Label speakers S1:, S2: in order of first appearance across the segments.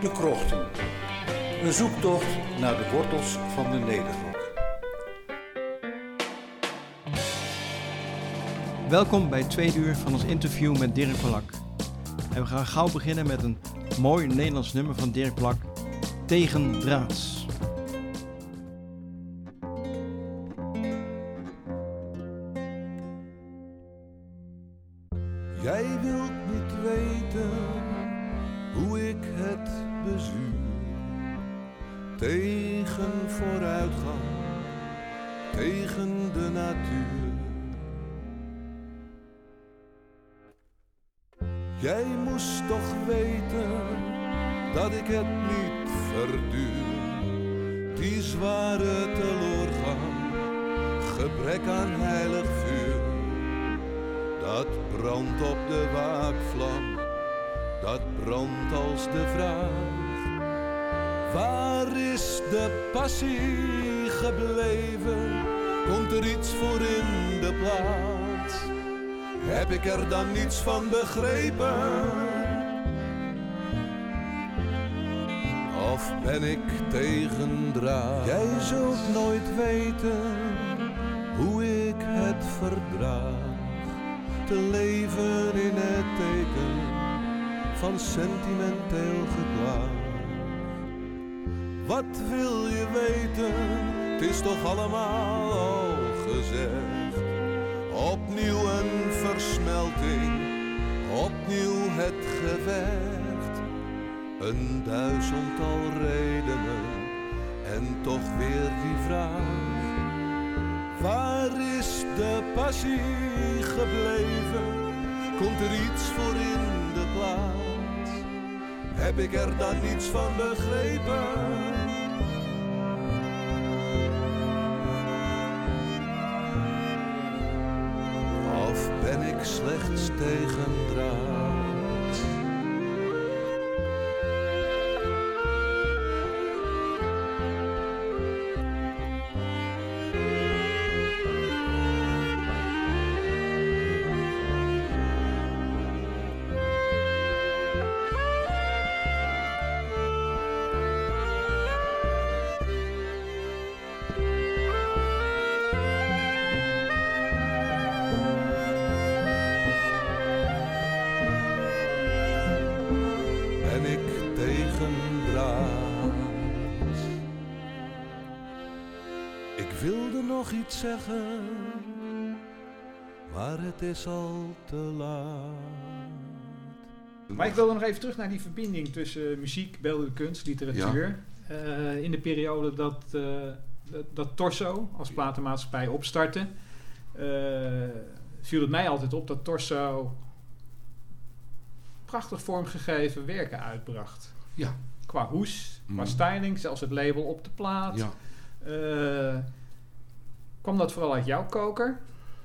S1: De Krochten. Een zoektocht naar de wortels van de Nederrok.
S2: Welkom bij het tweede uur van ons interview met Dirk Plak. En we gaan gauw beginnen met een mooi Nederlands nummer van Dirk Plak, Tegen Draads.
S3: Is toch allemaal al gezegd. Opnieuw een versmelting, opnieuw het gevecht. Een duizendtal redenen en toch weer die vraag. Waar is de passie gebleven? Komt er iets voor in de plaats? Heb ik er dan niets van begrepen? Ik slechts tegen draad? Zeggen, maar het is al te laat.
S4: Maar ik wilde nog even terug naar die verbinding tussen muziek, beeldende kunst, literatuur. Eh, in de periode dat, eh, dat, dat Torso als platenmaatschappij opstartte, eh, viel het mij altijd op dat Torso prachtig vormgegeven werken uitbracht.
S5: Ja.
S4: Qua hoes, qua
S5: Mm.
S4: styling, zelfs het label op de plaat.
S5: Ja.
S4: Kwam dat vooral uit jouw koker?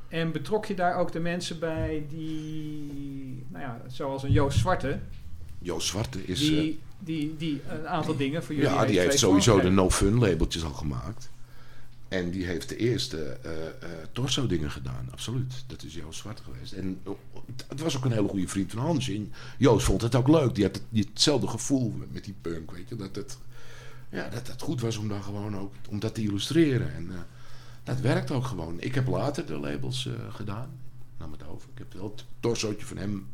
S4: En betrok je daar ook de mensen bij die, nou ja, zoals een Joost Zwarte,
S5: Joost Zwarte is...
S4: die,
S5: eh,
S4: die, die een aantal dingen voor jullie
S5: ja, die heeft sowieso de no-fun labeltjes al gemaakt. En die heeft de eerste eh, eh, torso dingen gedaan, absoluut. Dat is Joost Zwarte geweest. En eh, het- was ook een hele goede vriend van Hans. En Joost vond het ook leuk. Die had het, die hetzelfde gevoel met, met die punk, weet je. Dat het, ja, dat het goed was om dan gewoon ook om dat te illustreren. En dat werkt ook gewoon. Ik heb later de labels eh, gedaan. Nam het over. Ik heb wel het torsootje van hem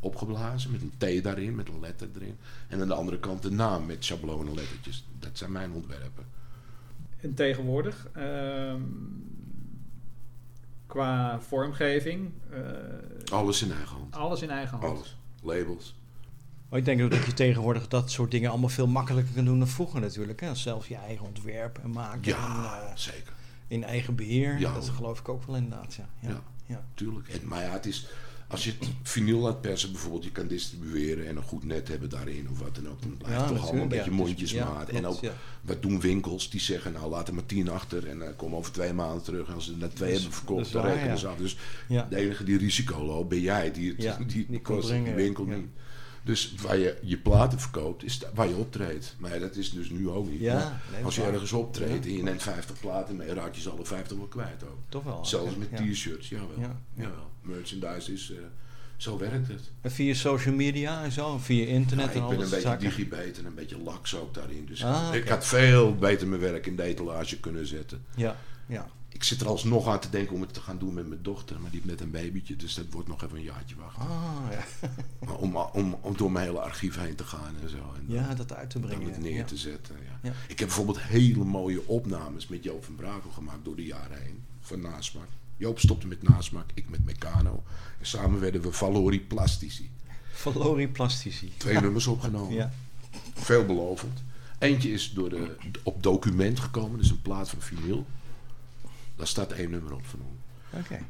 S5: opgeblazen met een T daarin, met een letter erin. En aan de andere kant de naam met schablonen lettertjes. Dat zijn mijn ontwerpen.
S4: En tegenwoordig, ehm, qua vormgeving, eh,
S5: Alles in eigen hand.
S4: alles in eigen hand.
S5: Alles. Labels.
S2: Maar ik denk ook dat je tegenwoordig dat soort dingen allemaal veel makkelijker kan doen dan vroeger natuurlijk. Hè? Zelf je eigen ontwerp en maken en,
S5: Ja,
S2: eh,
S5: zeker.
S2: In eigen beheer.
S5: Ja,
S2: dat geloof ik ook wel inderdaad. Ja. Ja.
S5: Ja.
S2: Ja.
S5: Tuurlijk. En, maar ja, het is... Als je het vinyl laat persen bijvoorbeeld, je kan distribueren en een goed net hebben daarin of wat dan ook. Dan blijft
S2: Ja,
S5: toch allemaal een beetje mondjesmaat.
S2: Dus-
S5: en ook, wat doen winkels? Die zeggen, nou laat er maar tien achter en uh, kom over twee maanden terug. En als ze er net twee
S2: is-
S5: hebben verkocht, dan rekenen ze af. Dus
S2: Ja.
S5: de enige die risico loopt, ben jij. Die, het, die,
S2: die
S5: die kost die winkel niet. Dus waar je je platen verkoopt, is waar je optreedt. Maar dat is dus nu ook niet.
S2: Ja,
S5: Maar
S2: nee,
S5: als je ergens optreedt en je neemt 50 platen mee, raak je ze alle 50 wel kwijt ook.
S2: Toch wel.
S5: Zelfs met
S2: Ja.
S5: t-shirts, jawel.
S2: Ja, ja.
S5: jawel. Merchandise is, eh, Zo werkt het.
S2: En via social media en zo, via internet en
S5: ik
S2: al
S5: ben een beetje digibet en een beetje laks ook daarin. Dus
S2: Ah,
S5: ik had veel beter mijn werk in de etalage kunnen zetten.
S2: Ja, ja.
S5: Ik zit er alsnog aan te denken om het te gaan doen met mijn dochter. Maar die heeft net een babytje, dus dat wordt nog even een jaartje wachten.
S2: Ah, ja.
S5: Maar om, om, om door mijn hele archief heen te gaan en zo. En dan-
S2: ja, dat uit te brengen.
S5: het neer
S2: ja.
S5: te zetten. Ja.
S2: Ja.
S5: Ik heb bijvoorbeeld hele mooie opnames met Joop van Brakel gemaakt door de jaren heen. Van Nasmaak. Joop stopte met Nasmaak, ik met Meccano. En samen werden we Valori Plastici.
S2: Valori Plastici.
S5: Twee nummers opgenomen.
S2: Ja.
S5: Veelbelovend. Eentje is door de, op document gekomen, dus een plaat van vinyl. Daar staat één nummer op van ons.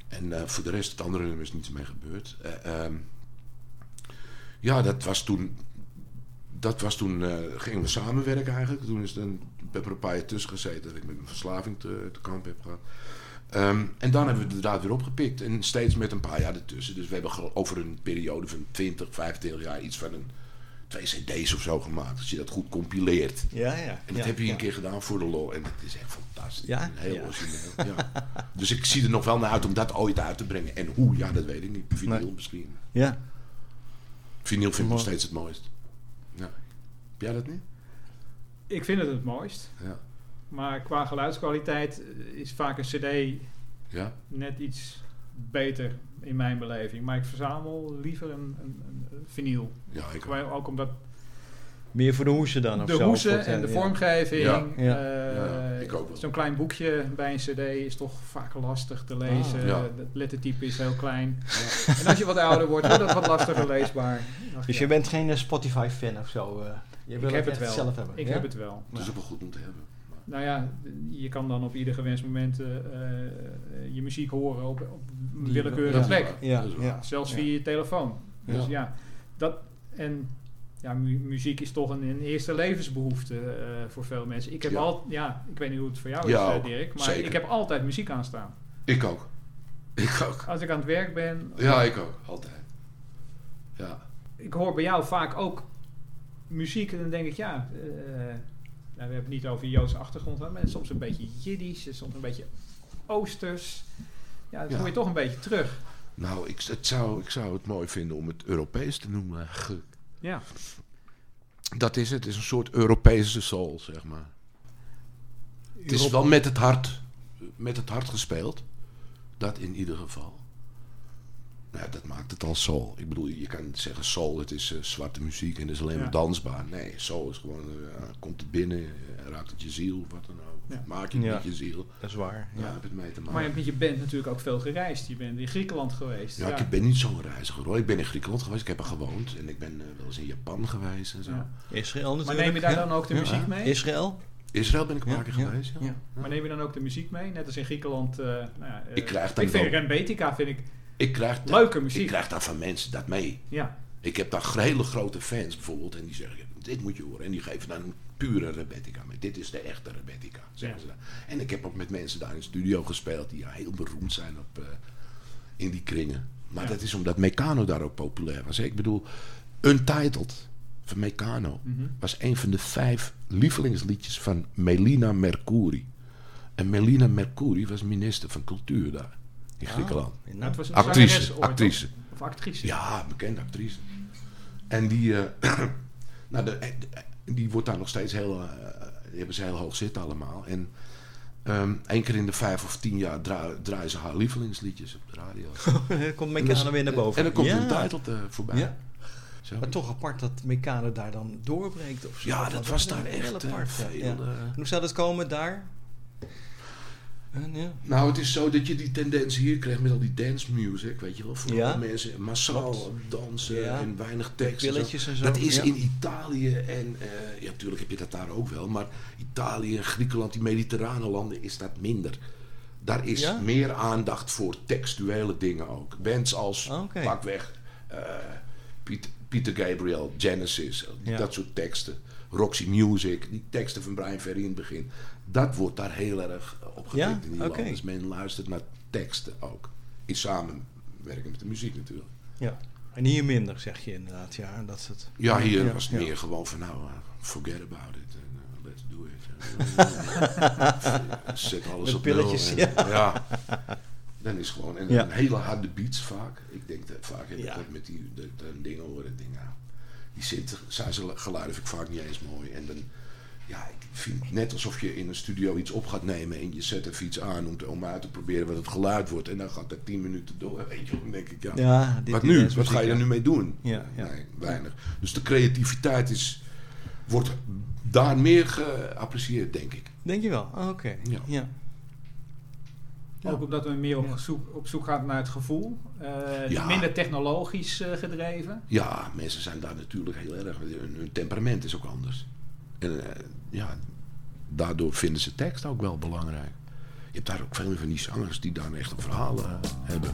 S5: En eh, voor de rest, het andere nummer is niets mee gebeurd. Eh, ehm, ja, dat was toen. Dat was toen. eh, gingen we samenwerken eigenlijk. Toen is dan. Ik heb er een paar jaar tussen gezeten dat ik met mijn verslaving te, te kamp heb gehad. Ehm, en dan hebben we het inderdaad weer opgepikt. En steeds met een paar jaar ertussen. Dus we hebben over een periode van 20, 25 jaar iets van een. Twee CD's of zo gemaakt. Als je dat goed compileert.
S2: Ja, ja.
S5: En dat
S2: ja,
S5: heb je
S2: ja.
S5: een keer gedaan voor de lol. En dat is echt fantastisch.
S2: Ja?
S5: Heel
S2: Ja.
S5: origineel. Ja. Dus ik zie er nog wel naar uit om dat ooit uit te brengen. En hoe, ja, dat weet ik niet. Vinyl
S2: Nee.
S5: misschien.
S2: Ja.
S5: Vinyl vind ik nog steeds het mooist. Ja. Heb jij dat niet?
S4: Ik vind het het mooist.
S5: Ja.
S4: Maar qua geluidskwaliteit eh, is vaak een cd
S5: Ja?
S4: net iets beter in mijn beleving. Maar ik verzamel liever een, een, een vinyl.
S5: Ja, ik ook.
S4: Omdat
S2: Meer voor de hoesen dan of
S4: de
S2: zo?
S4: hoesen en de
S2: ja.
S4: vormgeving.
S5: Ja.
S2: Ja.
S4: eh,
S5: Ja, ik ook wel.
S4: Zo'n klein boekje bij een cd is toch vaak lastig te lezen.
S5: Ah, ja.
S4: Het lettertype is heel klein. en als je wat ouder wordt, wordt dat wat lastiger leesbaar. Ach,
S2: Dus
S4: ja.
S2: je bent geen eh, Spotify-fan of zo? eh? je wil
S4: ik heb het wel.
S2: zelf hebben?
S4: Ik
S2: ja?
S4: heb het wel.
S5: Dat is ook wel goed om te hebben.
S4: Nou ja, je kan dan op ieder gewenst moment eh, eh, je muziek horen op, op een willekeurige
S2: ja.
S4: plek.
S2: Ja, ja.
S4: Zelfs via je telefoon. Dus
S5: Ja.
S4: dat en ja, mu- muziek is toch een, een eerste levensbehoefte eh, voor veel mensen. Ik heb al, ja, ik weet niet hoe het voor jou is. Dirk, maar
S5: Zeker.
S4: ik heb altijd muziek aanstaan.
S5: Ik ook. Ik ook.
S4: Als ik aan het werk ben,
S5: Ja, ik ook. Altijd. Ja.
S4: ik hoor bij jou vaak ook muziek en dan denk ik, ja, eh, nou, we hebben het niet over Joodse achtergrond, maar soms een beetje Jiddisch, soms een beetje Oosters. Ja, dat
S5: Ja.
S4: hoor je toch een beetje terug.
S5: Nou, ik, het zou, ik zou het mooi vinden om het Europees te noemen. eigenlijk.
S4: Ja.
S5: Dat is het. Het is een soort Europese soul, zeg maar. Het is wel met het hart, met het hart gespeeld. Dat in ieder geval. Nou, dat maakt het al soul. Ik bedoel, je kan zeggen soul, het is eh, zwarte muziek en het is alleen
S4: Ja.
S5: maar dansbaar. Nee, soul is gewoon, eh, komt het binnen, eh, raakt het je ziel, wat dan ook.
S4: Ja.
S5: Maak je het
S2: Ja.
S5: met je ziel.
S2: Dat is waar.
S5: Daar
S2: Ja.
S5: heb het mee te
S4: Maar je
S5: maken.
S4: hebt met je band natuurlijk ook veel gereisd. Je bent in Griekenland geweest.
S5: Ja, ik ben niet zo'n reiziger hoor. Ik ben in Griekenland geweest, ik heb er gewoond. En ik ben wel eens in Japan geweest en zo.
S4: Ja.
S2: Israël natuurlijk.
S4: Maar neem je daar
S2: ja.
S4: dan ook de
S2: Ja.
S4: muziek mee?
S2: Israël?
S5: Israël ben ik een
S2: Ja,
S5: paar keer
S2: ja,
S5: geweest, ja.
S2: ja.
S4: Maar neem je dan ook de muziek mee? Net als in Griekenland. eh, nou ja,
S5: Ik krijg dan
S4: ik vind
S5: wel-
S4: Rembetica vind ik
S5: Ik krijg, da-
S4: leuke muziek.
S5: ik krijg daar van mensen dat mee.
S4: Ja,
S5: Ik heb daar hele grote fans bijvoorbeeld en die zeggen, dit moet je horen. En die geven dan een pure Rebetica mee. Dit is de echte Rebetica, zeggen
S4: Ja.
S5: ze dan. En ik heb ook met mensen daar in de studio gespeeld die heel beroemd zijn op, eh, in die kringen. Maar
S4: Ja.
S5: dat is omdat Meccano daar ook populair was. Ik bedoel, Untitled van Meccano
S4: Mhm.
S5: was een van de vijf lievelingsliedjes van Melina Mercouri. En Melina Mercouri was minister van cultuur daar in Griekenland.
S2: Oh,
S4: Nou, was een
S5: Actrice,
S4: ooit,
S5: actrice.
S4: Of actrice.
S5: Ja, bekende actrice. En die, eh, nou, de, eh, die wordt daar nog steeds heel, eh, die hebben ze heel hoog zitten allemaal. En ehm één keer in de vijf of tien jaar draa- draaien ze haar lievelingsliedjes op de radio.
S2: komt Mekane weer naar boven.
S5: En dan komt
S2: ja.
S5: een titel eh, voorbij.
S2: Ja.
S5: Zo.
S2: Maar toch apart dat Mekane daar dan doorbreekt of zo.
S5: Ja, dat was daar echt eh,
S2: apart, ja.
S5: veel.
S2: Ja.
S5: eh.
S2: En Hoe zou dat komen daar? Ja.
S5: Nou, het is zo dat je die tendens hier krijgt met al die dance music, weet je wel. Vooral
S2: Ja.
S5: mensen massaal
S2: Klopt.
S5: dansen
S2: Ja.
S5: en weinig tekst. en zo.
S2: Pilletjes en zo.
S5: Dat is in Italië en eh, ja, natuurlijk heb je dat daar ook wel, maar Italië en Griekenland, die mediterrane landen, is dat minder. Daar is meer aandacht voor textuele dingen ook. Bands als eh, Piet- Peter Gabriel, Genesis,
S2: Ja.
S5: dat soort teksten. Roxy Music, die teksten van Brian Ferry in het begin. Dat wordt daar heel erg opgepikt
S2: Ja?
S5: in die landen. Dus men luistert naar teksten ook. In samenwerking met de muziek natuurlijk.
S2: Ja. En hier minder, zeg je inderdaad. Ja, dat is het.
S5: Ja, hier
S2: Ja,
S5: was het
S2: ja.
S5: meer gewoon van nou, uh, forget about it. Uh, let's do it. Zet alles
S2: Met
S5: op
S2: pilletjes,
S5: nul en, ja. Dan is gewoon en
S2: Ja.
S5: een hele harde beats vaak. Ik denk dat vaak heb ik
S2: Ja.
S5: dat met die de, de dingen horen. Ik denk, nou, die zit, zijn ze geluiden vind ik vaak niet eens mooi. En dan, ja, ik vind het net alsof je in een studio iets op gaat nemen en je zet even iets aan om, te, om uit te proberen wat het geluid wordt. En dan gaat dat tien minuten door. Weet je, dan denk ik, ja.
S2: Ja, dit
S5: wat nu? Wat ga je er nu mee doen?
S2: Ja, ja.
S5: Nee, weinig. Dus de creativiteit is, wordt daar meer geapprecieerd, denk ik.
S2: Denk je wel? Oh, Oké.
S5: Ja.
S2: Ja. Ja.
S4: Ook omdat we meer op, zoek, op zoek gaan naar het gevoel. Eh,
S5: Ja.
S4: Minder technologisch eh, gedreven.
S5: Ja, mensen zijn daar natuurlijk heel erg. Hun, temperament is ook anders. En eh, ja, daardoor vinden ze tekst ook wel belangrijk. Je hebt daar ook veel van die zangers die daar echt een verhaal eh, hebben.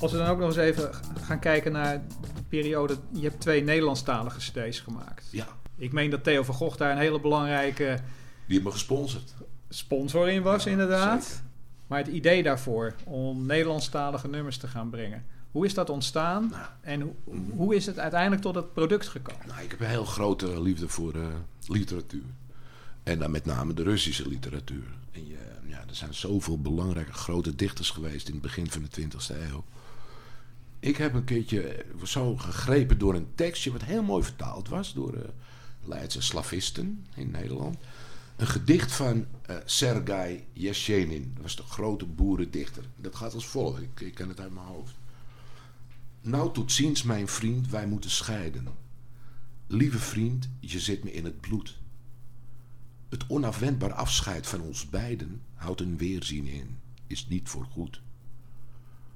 S4: Als we dan ook nog eens even gaan kijken naar de periode. Je hebt twee Nederlandstalige cd's gemaakt.
S5: Ja,
S4: Ik meen dat Theo van Gogh daar een hele belangrijke
S5: die hebben me gesponsord.
S4: Sponsor in was,
S5: Ja,
S4: inderdaad.
S5: zeker.
S4: Maar het idee daarvoor om Nederlandstalige nummers te gaan brengen. Hoe is dat ontstaan
S5: Nou,
S4: en hoe, hoe is het uiteindelijk tot het product gekomen?
S5: nou, ik heb een heel grote liefde voor eh, literatuur. En dan met name de Russische literatuur. En je, ja, er zijn zoveel belangrijke grote dichters geweest in het begin van de 20e eeuw. Ik heb een keertje eh, zo gegrepen door een tekstje wat heel mooi vertaald was door eh Leidse slavisten in Nederland. Een gedicht van eh Sergei Yeshenin. Dat was de grote boerendichter. Dat gaat als volgt. Ik, ik ken het uit mijn hoofd. Nou tot ziens, mijn vriend, wij moeten scheiden. Lieve vriend, je zit me in het bloed. Het onafwendbaar afscheid van ons beiden houdt een weerzien in, is niet voor goed.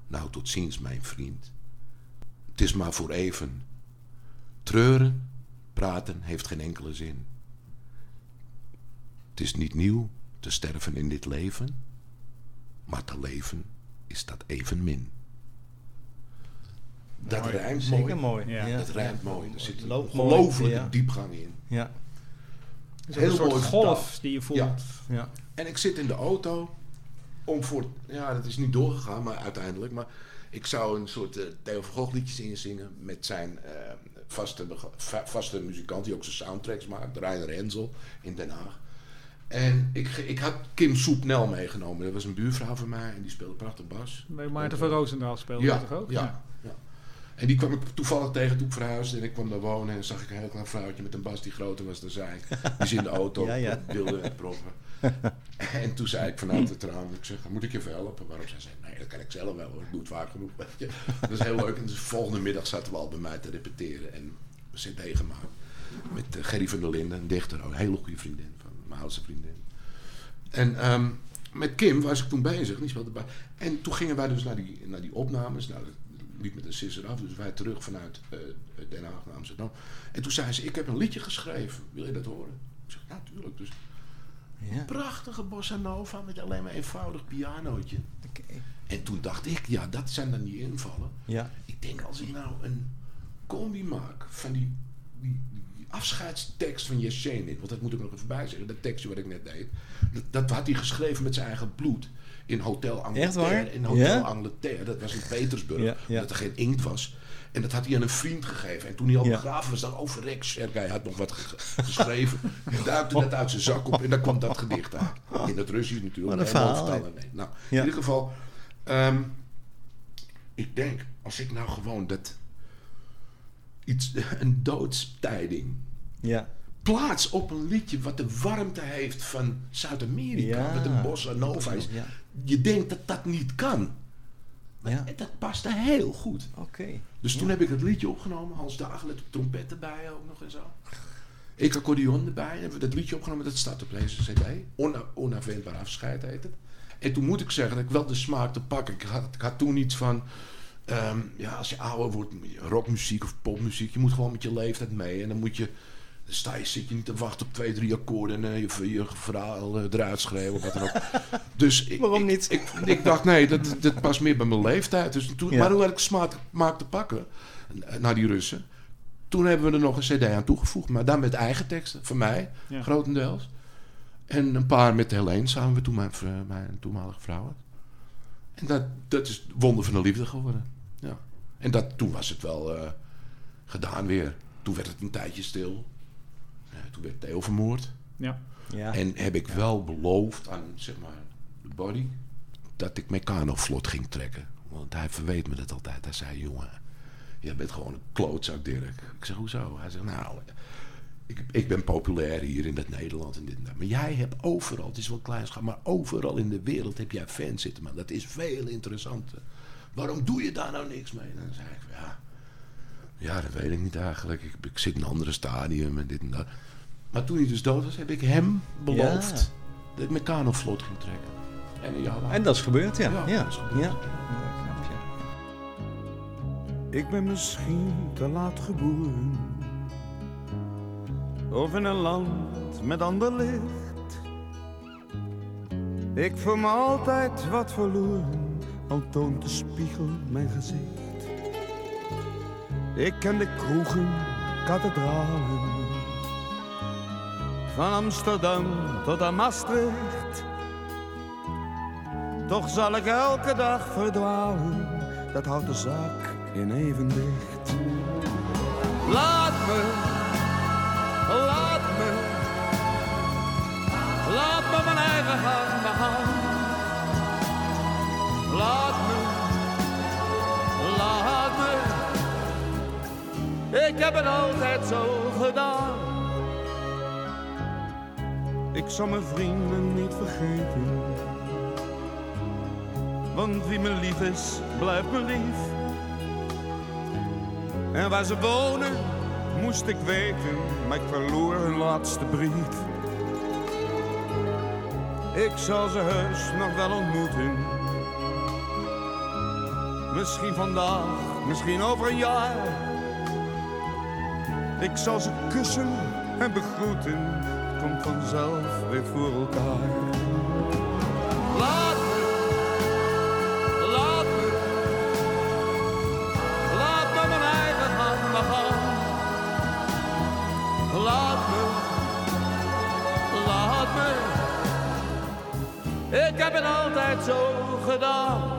S5: Nou tot ziens, mijn vriend. Het is maar voor even. Treuren, praten heeft geen enkele zin. Het is niet nieuw te sterven in dit leven, maar te leven is dat evenmin. Dat
S4: Mooi,
S5: rijmt
S2: Zeker
S5: mooi.
S2: mooi.
S4: Ja.
S5: Dat rijmt mooi. Er zit een
S2: ja.
S5: diepgang in.
S2: Ja.
S4: Dus
S5: Heel
S4: een soort
S5: mooi
S4: golf die je voelt.
S5: Ja.
S2: Ja.
S5: En ik zit in de auto om voor... Ja, dat is niet doorgegaan, maar uiteindelijk. Maar ik zou een soort eh, Theo van Gogh liedjes inzingen met zijn eh, vaste, va- vaste muzikant die ook zijn soundtracks maakt, Reiner Enzel in Den Haag. En ik, ik had Kim Soepnel meegenomen. Dat was een buurvrouw van mij en die speelde prachtig bas.
S4: Bij Maarten van Roosendaal speelde
S5: Ja,
S4: dat toch ook?
S5: ja, ja. En die kwam ik toevallig tegen toen ik verhuisde. En ik kwam daar wonen en zag ik een heel klein vrouwtje met een bas die groter was dan zij. Die ze in de auto
S2: Ja, ja.
S5: wilde proppen. en toen zei ik vanuit het raam, ik zeg, moet ik je even helpen? Waarom zij zei, nee, dat kan ik zelf wel hoor. Ik doe het vaak genoeg. Weet je. Dat is heel leuk. En dus de volgende middag zaten we al bij mij te repeteren. En een cd gemaakt. Met eh, Gerry van der Linden, een dichter. Een hele goede vriendin mijn oudste vriendin. En ehm, met Kim was ik toen bezig, die speelde bij. En toen gingen wij dus naar die, naar die opnames. Nou, dat liep met een sisser af, dus wij terug vanuit eh, Den Haag naar Amsterdam. En toen zei ze, ik heb een liedje geschreven, wil je dat horen? Ik zeg, ja, tuurlijk. Dus
S2: Ja.
S5: prachtige bossa nova met alleen maar eenvoudig pianootje.
S2: Oké.
S5: En toen dacht ik, ja, dat zijn dan die invallen.
S2: Ja.
S5: Ik denk, als ik nou een combi maak van die, die afscheidstekst van Yeshenin, want dat moet ik nog even bijzeggen, dat tekstje wat ik net deed, dat, dat had hij geschreven met zijn eigen bloed in Hotel Angleterre. In Hotel
S2: Ja?
S5: Angleterre, dat was in Petersburg,
S2: Ja, ja.
S5: omdat er geen inkt was. En dat had hij aan een vriend gegeven. En toen hij al begraven was, dan over Rex Sergei had nog wat ge- geschreven. Hij duikte dat uit zijn zak op en dan kwam dat gedicht uit. In het Russisch natuurlijk. Helemaal
S2: verhaal,
S5: vertalen. Nee. Nou, in ieder geval, ehm, ik denk, als ik nou gewoon dat iets, een doodstijding
S2: Ja.
S5: plaats op een liedje wat de warmte heeft van Zuid-Amerika,
S2: Ja.
S5: wat een bossa nova is.
S2: Ja.
S5: Je denkt dat dat niet kan. Maar
S2: Ja.
S5: dat paste heel goed.
S2: Oké.
S5: Dus toen heb ik het liedje opgenomen, Hans Dagen met de trompet erbij ook nog en zo. Ik accordeon erbij, en hebben we dat liedje opgenomen, dat staat op deze cd. Ona, onafwendbaar afscheid heet het. En toen moet ik zeggen dat ik wel de smaak te pakken. Ik had, ik had toen iets van, ehm, ja, als je ouder wordt, rockmuziek of popmuziek, je moet gewoon met je leeftijd mee. En dan moet je, dan sta je, zit je niet te wachten op twee, drie akkoorden en eh, je, je verhaal eh, eruit schreeuwen of wat dan ook. Dus ik,
S2: Waarom
S5: ik-
S2: niet?
S5: Ik, ik dacht, nee, dat, dat past meer bij mijn leeftijd. Dus toen,
S2: Ja.
S5: Maar hoe had ik smaak smaak te pakken eh, naar die Russen? Toen hebben we er nog een cd aan toegevoegd. Maar dan met eigen teksten, van mij,
S4: Ja.
S5: grotendeels. En een paar met Helene, samen met toen mijn, mijn toenmalige vrouw. had. En dat, dat is het wonder van de liefde geworden. En dat, toen was het wel eh, gedaan weer. Toen werd het een tijdje stil. Toen werd Theo vermoord.
S4: Ja.
S2: Ja.
S5: En heb ik wel beloofd aan zeg maar, de body, dat ik Meccano vlot ging trekken. Want hij verweet me dat altijd. Hij zei, jongen, jij bent gewoon een klootzak, Dirk. Ik zeg, hoezo? Hij zei, nou, ik, ik ben populair hier in het Nederland en dit en dat. Maar jij hebt overal, het is wel kleinschap, maar overal in de wereld heb jij fans zitten. Man. Dat is veel interessanter. Waarom doe je daar nou niks mee? dan zei ik, ja, ja, dat weet ik niet eigenlijk. Ik, ik zit in een andere stadium en dit en dat. Maar toen hij dus dood was, heb ik hem beloofd
S2: Ja.
S5: dat ik Meccano vlot ging trekken. En, ja,
S2: En dat is gebeurd, ja.
S5: Ja,
S2: Ja,
S5: dat is gebeurd.
S2: Ja. Knap.
S6: Ik ben misschien te laat geboren. Of in een land met ander licht. Ik voel me altijd wat verloren, al toont de spiegel mijn gezicht. Ik ken de kroegen, kathedralen. Van Amsterdam tot aan Maastricht. Toch zal ik elke dag verdwalen, dat houdt de zaak in evenwicht. Laat me, laat me, laat me mijn eigen gang begaan. Laat me, laat me, ik heb het altijd zo gedaan. Ik zal mijn vrienden niet vergeten. Want wie me lief is, blijft me lief. En waar ze wonen, moest ik weten, maar ik verloor hun laatste brief. Ik zal ze heus nog wel ontmoeten. Misschien vandaag, misschien over een jaar. Ik zal ze kussen en begroeten, het komt vanzelf weer voor elkaar. Laat me, laat me, laat me mijn eigen gang gaan. Laat me, laat me, ik heb het altijd zo gedaan.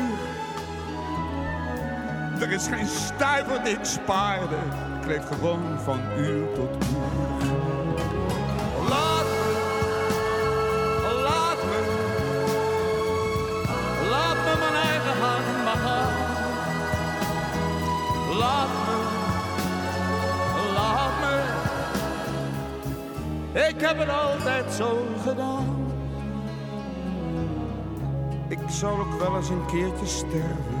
S6: Er is geen stuiver die ik spaarde. Ik leef gewoon van uur tot uur. Laat me, laat me, laat me mijn eigen maar gaan. Laat me, laat me, ik heb het altijd zo gedaan. Ik zal ook wel eens een keertje sterven.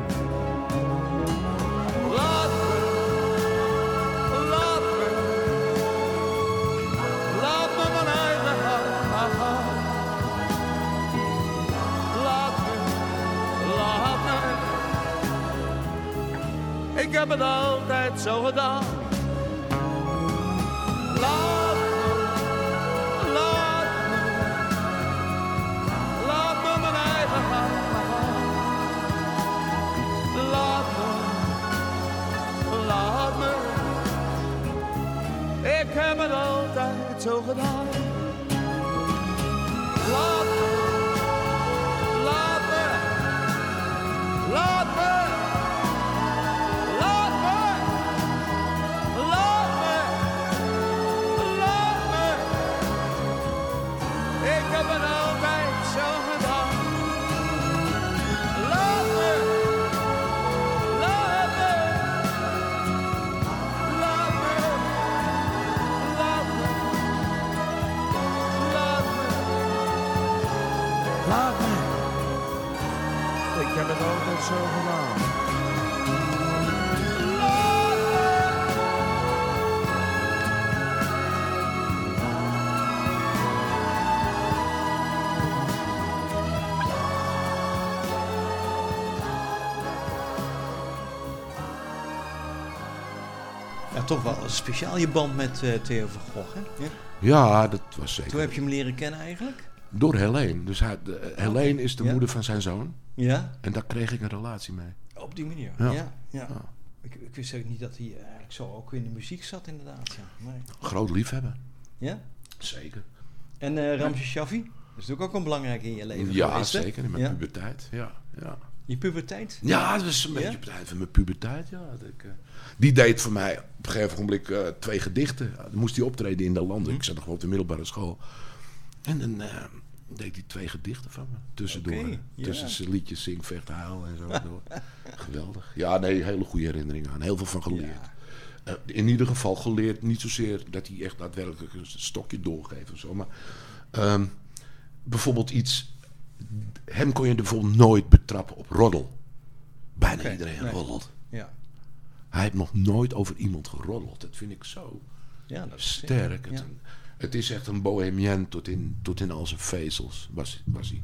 S6: Altijd
S2: toch wel speciaal je band met eh, Theo van Gogh, hè? Ja.
S5: Ja, dat was zeker.
S2: Toen heb je hem leren kennen eigenlijk?
S5: Door Helene. Dus hij, de, Helene is de
S2: Ja.
S5: moeder van zijn zoon.
S2: Ja,
S5: En daar kreeg ik een relatie mee.
S2: op die manier.
S5: Ja.
S2: Ja. Ja,
S5: Ja.
S2: Ik, ik wist ook niet dat hij eigenlijk zo ook in de muziek zat, inderdaad. Ja. Nee.
S5: Groot liefhebber.
S2: ja?
S5: Zeker.
S2: En eh Ramses Shaffi? Dat is natuurlijk ook wel belangrijk in je leven
S5: Ja,
S2: geweest,
S5: zeker. In mijn
S2: Ja?
S5: puberteit. Ja, ja.
S2: Je puberteit?
S5: Ja, dat was een beetje op het eind van mijn puberteit. Ja, dat ik, eh, die deed voor mij op een gegeven moment eh, twee gedichten. Dan moest hij optreden in de landen.
S2: Mhm.
S5: Ik zat nog wel op de middelbare school. En dan eh, deed hij twee gedichten van me. Tussendoor. Tussen zijn liedjes, zing, vecht, huil en zo. door. Geweldig. Ja, nee, hele goede herinneringen aan. Heel veel van geleerd.
S2: Ja.
S5: In ieder geval geleerd, niet zozeer dat hij echt daadwerkelijk een stokje doorgeeft of zo. Maar ehm, bijvoorbeeld iets. Hem kon je bijvoorbeeld nooit betrappen op roddel. Bijna iedereen
S2: nee.
S5: roddelt.
S2: Ja.
S5: Hij heeft nog nooit over iemand geroddeld. Dat vind ik zo
S2: Ja, dat is
S5: sterk.
S2: Ja.
S5: Het, het is echt een bohemien tot in, tot in al zijn vezels, was, was hij.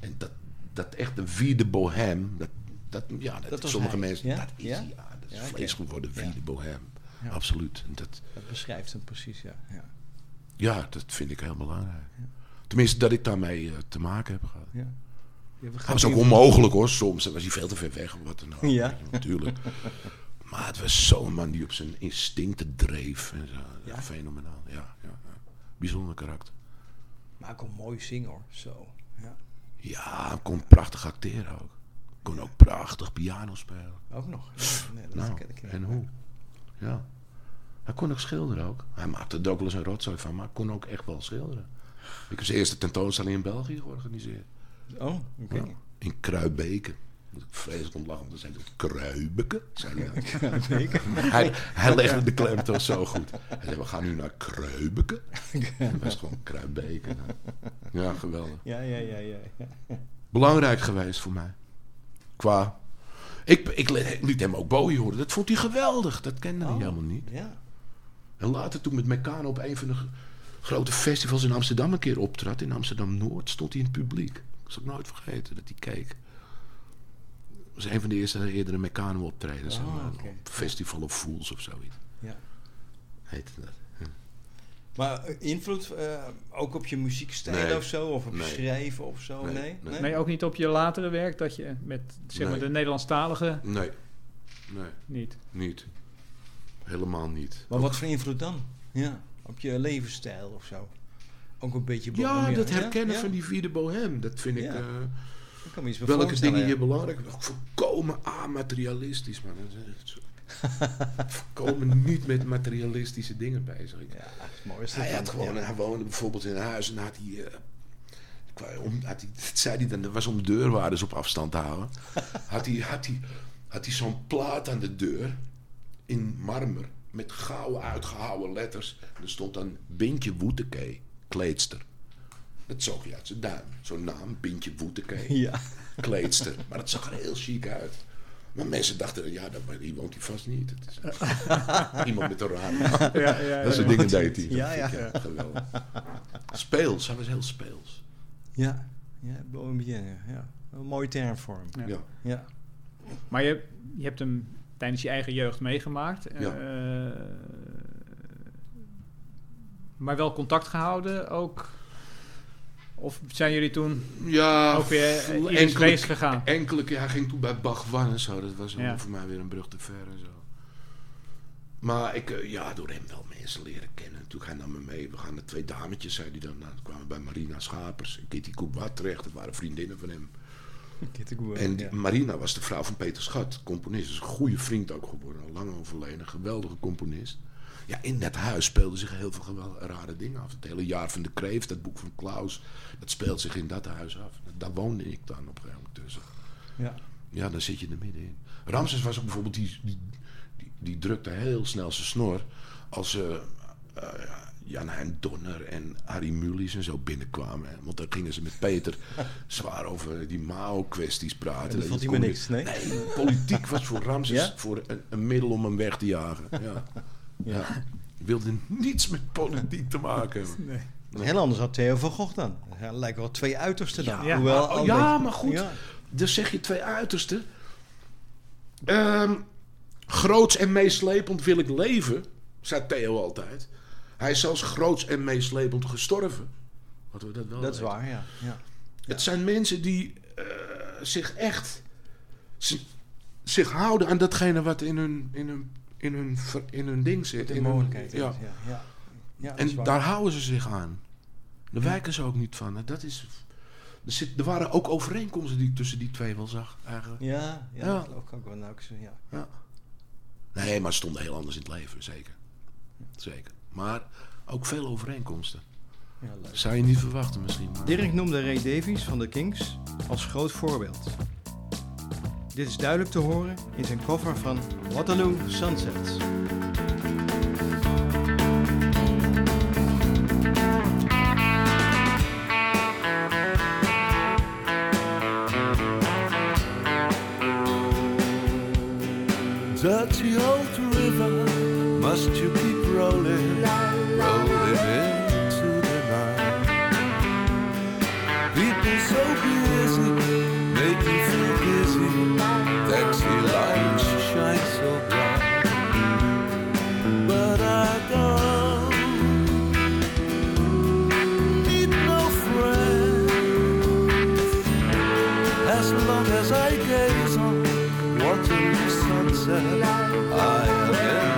S5: En dat, dat echt een vierde bohem, dat, dat, ja, dat, sommige
S2: hij,
S5: mensen,
S2: ja?
S5: dat is
S2: Ja?
S5: ja. Dat is
S2: Ja,
S5: vlees
S2: oké.
S5: geworden, vierde bohem. Absoluut. En dat,
S2: Dat beschrijft hem precies, ja. ja.
S5: ja, dat vind ik heel belangrijk. Tenminste, dat ik daarmee eh, te maken heb gehad.
S2: ja.
S5: Dat was ook onmogelijk hoor, soms dan was hij veel te ver weg of wat dan ook.
S2: Ja.
S5: Natuurlijk. Maar het was zo'n man die op zijn instincten dreef. En zo.
S2: Ja.
S5: Fenomenaal, ja, ja, ja. Bijzonder karakter.
S2: Maar hij kon mooi zingen hoor, zo. Ja.
S5: Ja, hij kon prachtig acteren ook. Kon ook prachtig piano spelen.
S2: Ook nog. Nee, dat
S5: Nou,
S2: ik
S5: en hoe? Ja. Hij kon ook schilderen ook. Hij maakte er ook wel eens een rotzooi van, maar hij kon ook echt wel schilderen. Ik heb zijn eerste tentoonstelling in België georganiseerd.
S2: Oh, oké.
S5: Ja, in Kruibeke. Moet ik vreselijk om lachen, want dan zei hij Kruibeke. Zei hij, hij, hij legde de klemtoon zo goed. Hij zei, we gaan nu naar Kruibeke. Dat was gewoon Kruibeke. Ja, geweldig.
S2: Ja, ja, ja, ja. ja.
S5: belangrijk geweest voor mij. Qua. Ik, ik liet- hem ook Bowie horen. Dat vond hij geweldig. Dat kende hij
S2: Oh.
S5: helemaal niet.
S2: Ja.
S5: En later toen met Meccano op een van de grote festivals in Amsterdam een keer optrad. In Amsterdam-Noord stond hij in het publiek. Dat zal ik nooit vergeten dat hij keek. Dat was een van de eerste eerdere Meccano optredens.
S2: Oh,
S5: Een
S2: oké.
S5: Festival of Fools of zoiets.
S2: ja.
S5: Heette dat.
S2: Maar eh, invloed eh, ook op je muziekstijl
S5: Nee.
S2: of zo? Of op
S5: Nee.
S2: schrijven of zo?
S5: Nee,
S2: Nee?
S5: nee.
S4: Nee, ook niet op je latere werk dat je met zeg maar, de Nederlandstalige
S5: Nee. Nee,
S4: niet.
S5: niet. Helemaal niet.
S2: Maar wat voor invloed dan? Ja. Op je levensstijl of zo? Ook een beetje
S5: Ja, dat herkennen
S2: Ja?
S5: van die vierde bohem. Dat vind ik... Eh,
S2: Ik kan me iets bij
S5: Welke dingen hier belangrijk zijn? Ook volkomen amaterialistisch, man. Volkomen niet met materialistische dingen bezig.
S2: Ja, dat is mooi. Is dat
S5: Hij, had gewoon,
S2: Ja.
S5: hij woonde bijvoorbeeld in een huis en had hij... eh, om, had hij dat zei hij dan, dat was om deurwaarders op afstand te houden. had hij, had hij, had hij zo'n plaat aan de deur in marmer met gouden uitgehouwen letters. En er stond dan Bintje Woetekee, kleedster. Dat zag je uit zijn duim. Zo'n naam, Bintje Woetekee
S2: Ja.
S5: kleedster. Maar het zag er heel chic uit. Maar mensen dachten, ja, dat, hier woont hij vast niet. Het is iemand met een.
S4: Ja, ja,
S5: Dat soort
S4: ja.
S5: dingen deed hij.
S2: Ja,
S5: Dat geweldig. Speels, hij was heel speels.
S2: Ja. Ja, ja. ja. Een mooie term voor hem.
S4: Ja.
S5: Ja.
S2: Ja.
S4: Maar je, je hebt hem tijdens je eigen jeugd meegemaakt.
S5: Ja.
S4: Eh, maar wel contact gehouden ook? Of zijn jullie toen
S5: Ja,
S4: ook weer race gegaan?
S5: enkele keer. Hij ging toen bij Bachwan en zo. Dat was
S4: Ja.
S5: voor mij weer een brug te ver en zo. Maar ik, eh, ja, door hem wel mensen leren kennen. Toen hij nam me mee. We gaan de twee dametjes, zei hij dan. Nou, kwamen we bij Marina Schapers en Kitty Koekwat terecht. Dat waren vriendinnen van hem. En die-. Marina was de vrouw van Peter Schat, componist. Dus een goede vriend ook geworden, al lang overleden. Een geweldige componist. Ja, in dat huis speelden zich heel veel gewel- rare dingen af. Het hele jaar van de kreeft, dat boek van Klaus, dat speelt zich in dat huis af. Daar woonde ik dan op een gegeven moment tussen.
S2: Ja.
S5: Ja, daar zit je er middenin. Ramses was ook bijvoorbeeld, die, die, die, die drukte heel snel zijn snor. Als eh eh, Jan Hein Donner en Harry en zo binnenkwamen. hè. Want dan gingen ze met Peter zwaar over die Mao-kwesties praten.
S2: dat vond hij niks, nee?
S5: Nee, politiek was voor Ramses
S2: Ja?
S5: voor een, een middel om hem weg te jagen. Ja. Ja. Wilde niets met politiek te maken hebben.
S4: Nee.
S2: Heel anders had Theo van Gogh dan. Ja, lijken wel twee uitersten dan.
S4: Ja.
S2: Hoewel,
S5: maar-
S2: al een
S5: ja,
S2: beetje-
S5: maar goed.
S2: Ja.
S5: Dus zeg je twee uitersten. Ehm, Groots en meeslepend wil ik leven, zei Theo altijd. Hij is zelfs groots en meeslepend gestorven. Wat we dat wel
S2: Dat is waar, ja. ja.
S5: Het zijn mensen die eh, zich echt zi- zich houden aan datgene wat in hun, in hun, in hun, in hun ding zit. In hun-
S2: mogelijkheid.
S5: ja.
S2: Ja. Ja, ja. Ja,
S5: En daar houden ze zich aan. Daar wijken ze ook niet van. Dat is, er, zit, er waren ook overeenkomsten die ik tussen die twee wel zag, eigenlijk.
S2: Ja, ja,
S5: Ja.
S2: dat geloof ik ook wel. Nou, zo, ja.
S5: Nee, maar ze stonden heel anders in het leven, zeker. Zeker. Maar ook veel overeenkomsten.
S2: ja.
S5: Zou je niet verwachten misschien. Maar...
S2: Dirk noemde Ray Davies van de Kings als groot voorbeeld. Dit is duidelijk te horen in zijn cover van Waterloo Sunset.
S3: Dirty old river, must you Waterloo sunset. I am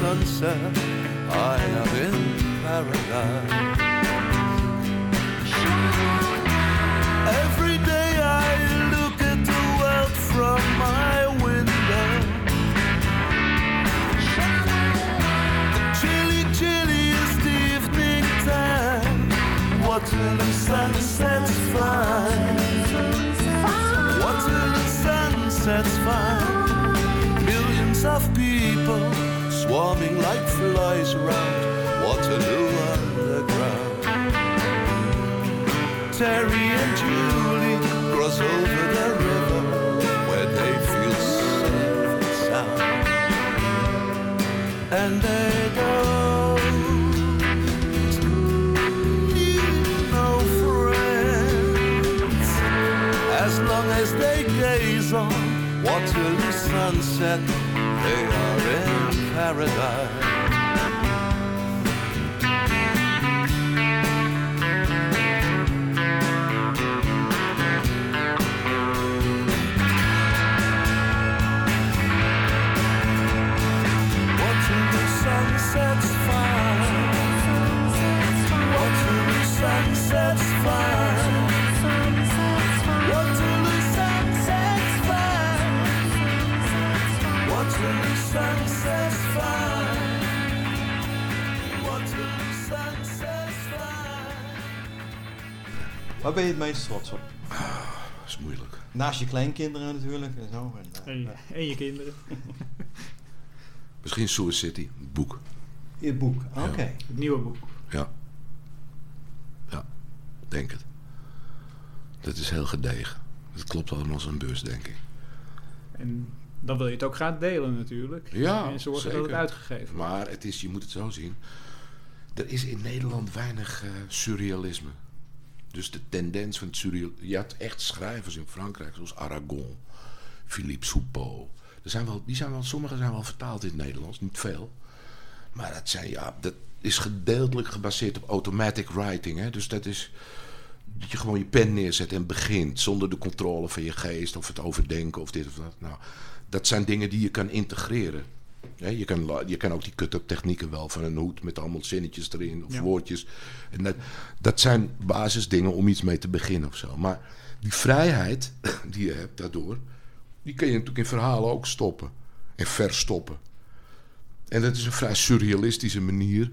S3: sunset. I am in paradise. Every day I look at the world from my window. Chilly, chilly is the evening time. Waterloo sunset's fine. Waterloo sunset's fine. Millions of people swarming like flies around Waterloo Underground. Terry and Julie cross over the river where they feel safe and sound. And they don't need no friends as long as they gaze on Waterloo sunset. They are in paradise.
S2: Waar ben je het meest trots op?
S5: Dat is moeilijk.
S2: Naast je kleinkinderen natuurlijk. En zo. En, eh,
S4: En, je- en je kinderen.
S5: Misschien Sewer City, het boek.
S2: je boek. Oké.
S4: Het nieuwe boek.
S5: Ja. Ja, denk het. Dat is heel gedegen. Dat klopt allemaal als een bus, denk ik.
S4: En dan wil je het ook graag delen natuurlijk.
S5: Ja,
S4: en zorgen dat
S5: zeker.
S4: het uitgegeven wordt.
S5: Maar het is, je moet het zo zien. Er is in Nederland weinig eh, surrealisme. Dus de tendens van het surreal... Je had echt schrijvers in Frankrijk, zoals Aragon, Philippe Soupeau. Er zijn wel, die zijn wel, sommige zijn wel vertaald in het Nederlands, niet veel. Maar dat, zijn, ja, dat is gedeeltelijk gebaseerd op automatic writing. Hè? Dus dat is dat je gewoon je pen neerzet en begint zonder de controle van je geest of het overdenken of dit of dat. Nou, dat zijn dingen die je kan integreren. Ja, je, kan, je kan ook die cut-up technieken wel van een hoed met allemaal zinnetjes erin of
S4: Ja.
S5: woordjes. En dat, dat zijn basisdingen om iets mee te beginnen of zo. Maar die vrijheid die je hebt daardoor, die kun je natuurlijk in verhalen ook stoppen en verstoppen. En dat is een vrij surrealistische manier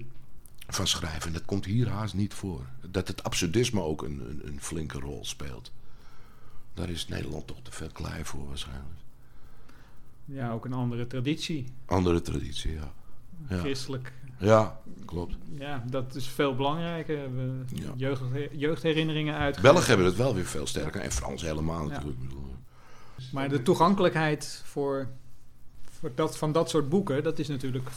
S5: van schrijven. En dat komt hier haast niet voor. Dat het absurdisme ook een, een, een flinke rol speelt. Daar is Nederland toch te veel klein voor waarschijnlijk.
S4: Ja, ook een andere traditie.
S5: Andere traditie, ja. Ja,
S4: Christelijk.
S5: ja klopt.
S4: Ja, dat is veel belangrijker. We
S5: Ja.
S4: jeugd, jeugdherinneringen uit.
S5: Belgen hebben het wel weer veel sterker. En Frans helemaal natuurlijk.
S4: Maar de toegankelijkheid voor, voor dat, van dat soort boeken, dat is natuurlijk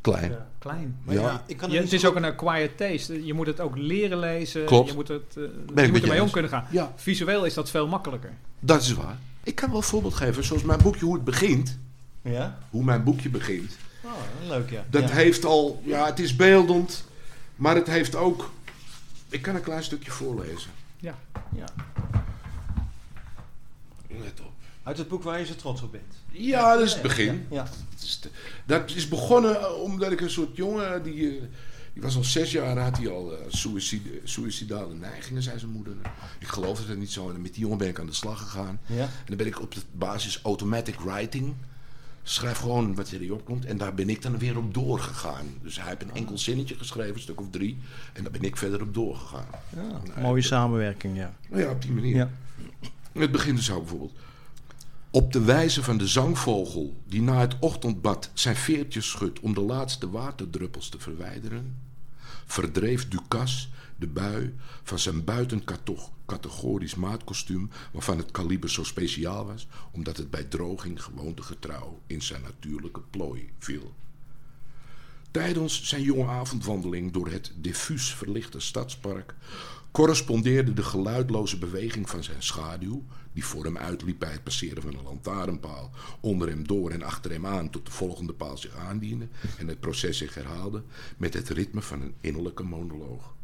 S5: Klein.
S4: klein.
S2: Maar
S5: Ja.
S2: ja, ik kan
S4: Ja, het
S2: niet
S4: is ook een acquired taste. Je moet het ook leren lezen.
S5: Klopt.
S4: Je moet, het, eh,
S5: met
S4: je moet ermee om kunnen gaan.
S5: Ja,
S4: Visueel is dat veel makkelijker.
S5: dat is waar. Ik kan wel een voorbeeld geven. Zoals mijn boekje hoe het begint.
S2: Ja?
S5: Hoe mijn boekje begint.
S2: Oh, leuk ja.
S5: Dat
S2: ja.
S5: heeft al... Ja, het is beeldend. Maar het heeft ook... Ik kan een klein stukje voorlezen.
S2: Ja.
S5: Let op.
S2: Uit het boek waar je zo trots op bent.
S5: Ja, dat is het begin.
S2: Ja.
S5: Dat is begonnen omdat ik een soort jongen, die, eh, die was al zes jaar, had hij al eh, suïcide, suïcidale neigingen, zei zijn moeder. Ik geloofde het niet zo en met die jongen ben ik aan de slag gegaan.
S2: Ja.
S5: En dan ben ik op de basis automatic writing, schrijf gewoon wat er opkomt en daar ben ik dan weer op doorgegaan. Dus hij heeft een enkel zinnetje geschreven, een stuk of drie, en daar ben ik verder op doorgegaan.
S2: Ja,
S5: Nee,
S2: mooie samenwerking, ja.
S5: Nou ja, op die manier.
S2: Ja.
S5: Het begint dus zo bijvoorbeeld. Op de wijze van de zangvogel die na het ochtendbad zijn veertjes schudt om de laatste waterdruppels te verwijderen, verdreef Ducas de bui van zijn buitencategorisch maatkostuum waarvan het kaliber zo speciaal was, omdat het bij droging gewoontegetrouw in zijn natuurlijke plooi viel. Tijdens zijn jonge avondwandeling door het diffuus verlichte stadspark correspondeerde de geluidloze beweging van zijn schaduw, die voor hem uitliep bij het passeren van een lantaarnpaal, onder hem door en achter hem aan tot de volgende paal zich aandiende en het proces zich herhaalde, met het ritme van een innerlijke monoloog.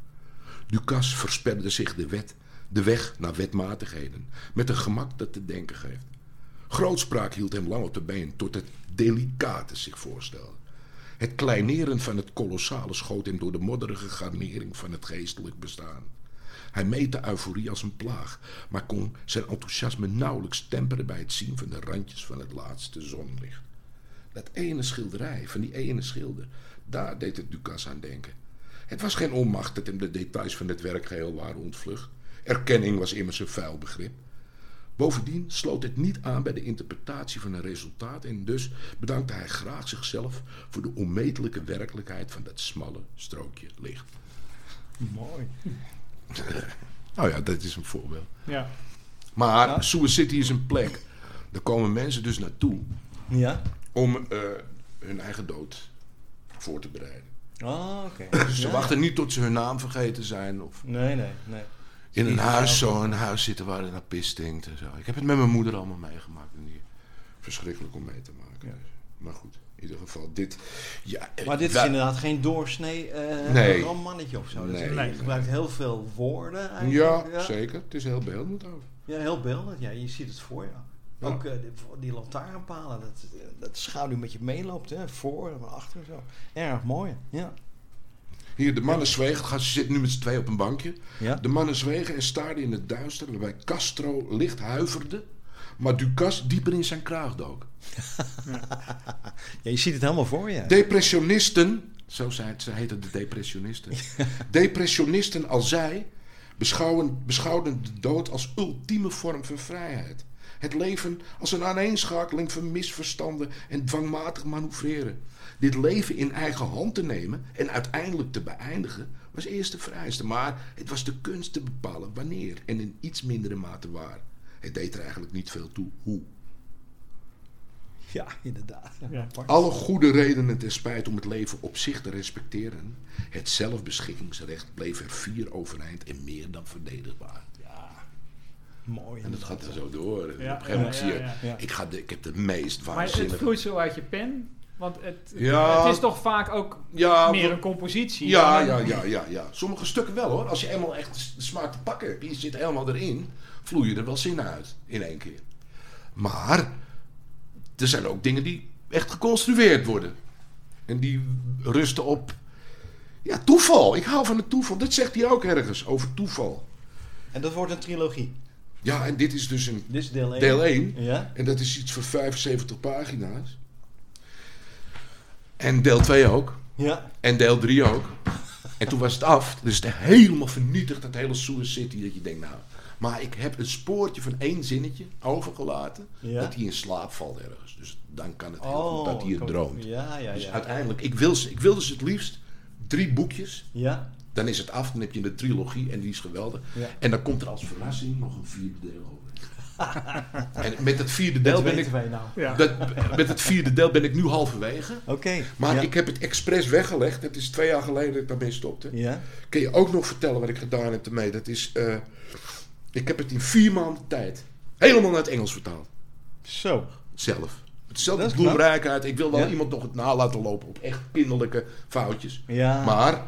S5: Ducas versperde zich de, wet, de weg naar wetmatigheden, met een gemak dat te denken geeft. Grootspraak hield hem lang op de been tot het delicate zich voorstelde. Het kleineren van het kolossale schoot hem door de modderige garnering van het geestelijk bestaan. Hij meet de euforie als een plaag, maar kon zijn enthousiasme nauwelijks temperen bij het zien van de randjes van het laatste zonlicht. Dat ene schilderij van die ene schilder, daar deed het Ducas aan denken. Het was geen onmacht dat hem de details van het werk geheel waren ontvlucht. Erkenning was immers een vuil begrip. Bovendien sloot het niet aan bij de interpretatie van een resultaat en dus bedankte hij graag zichzelf voor de onmetelijke werkelijkheid van dat smalle strookje licht.
S2: Mooi.
S5: Nou ja, dat is een voorbeeld.
S4: Ja.
S5: Maar
S2: Ja.
S5: Sewer City is een plek. Daar komen mensen dus naartoe
S2: Ja?
S5: om eh, hun eigen dood voor te bereiden.
S2: Oh, oké.
S5: Dus ze
S2: Ja.
S5: wachten niet tot ze hun naam vergeten zijn of
S2: Nee, nee, nee.
S5: in een huis zo een huis zitten waar het naar pis stinkt en zo. Ik heb het met mijn moeder allemaal meegemaakt en die verschrikkelijk om mee te maken.
S2: Ja.
S5: Maar goed, ieder geval dit. Ja, eh,
S2: Maar dit is inderdaad geen doorsnee eh
S5: Nee.
S2: rommannetje of zo. Is-
S5: Nee.
S2: gebruikt heel veel woorden eigenlijk.
S5: Ja, zeker. Het is heel beeldend ook.
S2: Ja, heel beeldend. Ja, je ziet het voor je.
S5: Ja.
S2: Ook eh, die, die lantaarnpalen, dat, dat schaduw met je meeloopt, hè, voor en achter en zo. Erg mooi, ja.
S5: Hier, de mannen zwegen. Ze zitten nu met z'n twee op een bankje.
S2: Ja,
S5: De mannen zwegen en staarden in het duister, waarbij Castro licht huiverde, maar Ducas dieper in zijn kraag dook.
S2: Ja je ziet het helemaal voor je.
S5: Depressionisten, zo zei het, ze heten de depressionisten. Depressionisten als zij beschouwen, beschouwden de dood als ultieme vorm van vrijheid. Het leven als een aaneenschakeling van misverstanden en dwangmatig manoeuvreren. Dit leven in eigen hand te nemen en uiteindelijk te beëindigen was eerst de vereiste. Maar het was de kunst te bepalen wanneer en in iets mindere mate waar. Het deed er eigenlijk niet veel toe hoe.
S2: Ja, inderdaad.
S4: Ja.
S5: Alle goede redenen ten spijt om het leven op zich te respecteren. Het zelfbeschikkingsrecht bleef er vier overeind en meer dan verdedigbaar.
S2: Mooi.
S5: En dat gaat er zo door. En
S4: Ja,
S5: op een gegeven moment
S4: ja,
S5: zie je,
S4: ja,
S2: ja.
S5: Ik, ga de, ik heb de meest
S4: Maar het
S5: waanzinnige...
S4: vloeit zo uit je pen. Want het,
S5: Ja.
S4: het is toch vaak ook
S5: Ja,
S4: meer een compositie.
S5: ja,
S4: dan
S5: ja, ja, ja, ja. Sommige stukken wel hoor. Als je eenmaal echt de smaak te pakken hebt, je zit helemaal erin, vloeien er wel zinnen uit in één keer. Maar er zijn ook dingen die echt geconstrueerd worden. En die rusten op ja, toeval. Ik hou van het toeval. Dat zegt hij ook ergens over toeval.
S2: En dat wordt een trilogie.
S5: Ja, en dit is dus een
S2: Dit is deel 1.
S5: deel 1.
S2: Ja?
S5: En dat is iets van 75 pagina's. En deel 2 ook.
S2: Ja.
S5: En deel 3 ook. En toen was het af. Dus het helemaal vernietigd, dat hele Suez City. Dat je denkt, nou... Maar ik heb een spoortje van één zinnetje overgelaten.
S2: Ja.
S5: Dat hij in slaap valt ergens. Dus dan kan het heel
S2: Oh,
S5: goed dat hij het
S2: kom-
S5: droomt.
S2: Ja, ja,
S5: Dus
S2: ja.
S5: uiteindelijk, ik, wil ze, ik wilde ze het liefst drie boekjes.
S2: Ja.
S5: Dan is het af, dan heb je een trilogie en die is geweldig.
S2: Ja.
S5: En dan komt er als verrassing nog een vierde deel over. en met het vierde deel
S2: Dat
S5: ben ik...
S2: wij nou.
S4: Ja.
S5: Dat, met het vierde deel ben ik nu halverwege.
S2: Oké.
S5: Maar
S2: ja.
S5: ik heb het expres weggelegd. Het is twee jaar geleden dat ik daarmee stopte.
S2: Ja.
S5: Kun je ook nog vertellen wat ik gedaan heb ermee? Dat is... eh, ik heb het in vier maanden tijd helemaal naar het Engels vertaald.
S2: Zo.
S5: Zelf.
S2: Knap.
S5: bloemrijkheid. Ik wil wel
S2: Ja.
S5: iemand nog het na laten lopen op echt kinderlijke foutjes.
S2: Ja.
S5: Maar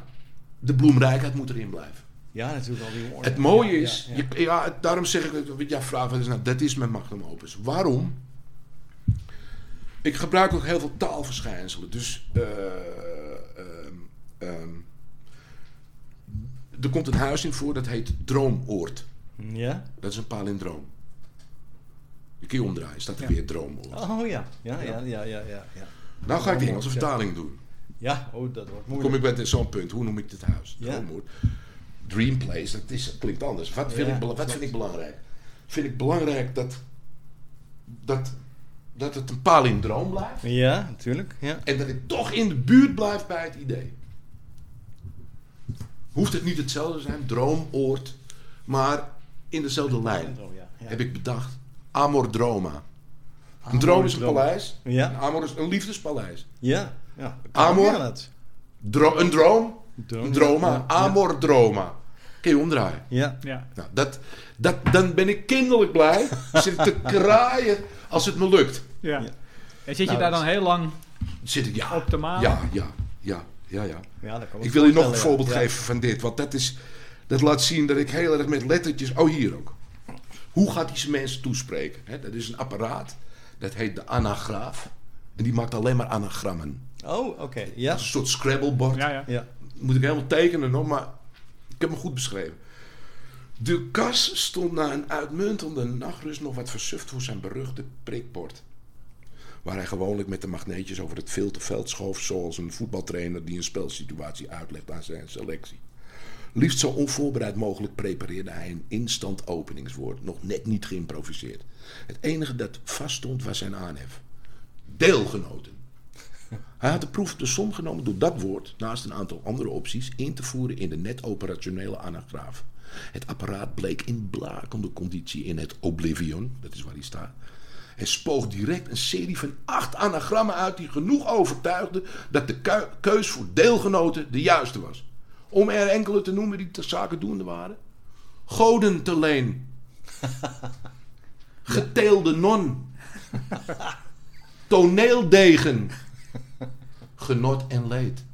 S5: de bloemrijkheid moet erin blijven.
S2: Ja, natuurlijk al die woorden.
S5: Het mooie
S2: Ja,
S5: is,
S2: ja, ja.
S5: Je, ja, daarom zeg ik, wat jij vraagt, wat is nou, dat is mijn magnum opus. Waarom? Ik gebruik ook heel veel taalverschijnselen. Dus ehm, er komt een huis in voor, dat heet Droomoord.
S2: Ja?
S5: Dat is een palindroom. Die kun je omdraaien, staat er weer Droomoord.
S2: Oh ja. Ja, ja, ja, ja, ja.
S5: Nou ga ik de Engelse vertaling doen.
S2: ja oh, dat wordt
S5: Dan
S2: moeilijk.
S5: kom ik bij zo'n punt. Hoe noem ik dit huis? Droomoord. Dream Place, dat, is, dat klinkt anders. Wat, vind, ik, wat vind ik
S2: ik.
S5: belangrijk? Vind ik belangrijk dat, dat, dat het een palindroom blijft.
S2: Ja, natuurlijk. Ja.
S5: En dat ik toch in de buurt blijf bij het idee. Hoeft het niet hetzelfde te zijn, droomoord. Maar in dezelfde lijn
S2: ja. Ja.
S5: heb ik bedacht. Amor Droma. Een droom is een paleis.
S2: Ja.
S5: Een amor is een liefdespaleis.
S2: Ja. ja.
S5: Amor. Dro- een droom,
S2: Droom.
S5: een droma.
S2: Ja.
S5: Amor Droma. Kun je omdraaien.
S2: Ja.
S4: Ja.
S5: Nou, dat, dat, dan ben ik kinderlijk blij. Dan zit ik te kraaien als het me lukt.
S4: Ja.
S2: Ja.
S4: En zit je
S2: Nou,
S4: daar dan heel lang
S5: zit ik, ja,
S4: op te malen?
S5: ja, ja, ja, ja, ja.
S2: Ja, dat kan
S5: Ik wil je nog een voorbeeld
S2: ja.
S5: geven van dit. Want dat, is, dat laat zien dat ik heel erg met lettertjes... Oh, hier ook. Hoe gaat hij zijn mensen toespreken? Hè, dat is een apparaat. Dat heet de anagraaf. En die maakt alleen maar anagrammen.
S2: Oh, oké.
S5: Dat
S2: Ja.
S5: is een soort Scrabble-bord.
S4: Ja, ja.
S2: Ja.
S5: Moet ik helemaal tekenen nog, maar ik heb hem goed beschreven. De kas stond na een uitmuntende nachtrust nog wat versuft voor zijn beruchte prikbord. Waar hij gewoonlijk met de magneetjes over het filterveld schoof, zoals een voetbaltrainer die een spelsituatie uitlegt aan zijn selectie. Liefst zo onvoorbereid mogelijk prepareerde hij een instant openingswoord, nog net niet geïmproviseerd. Het enige dat vaststond was zijn aanhef. Deelgenoten. Hij had de proef de som genomen door dat woord, naast een aantal andere opties, in te voeren in de net operationele anagraaf. Het apparaat bleek in blakende conditie in het Oblivion, dat is waar hij staat. En spoog direct een serie van acht anagrammen uit die genoeg overtuigden dat de keu- keus voor deelgenoten de juiste was. Om er enkele te noemen die ter zake doende waren. Goden te leen. Geteelde non. Toneeldegen. Genot en leed.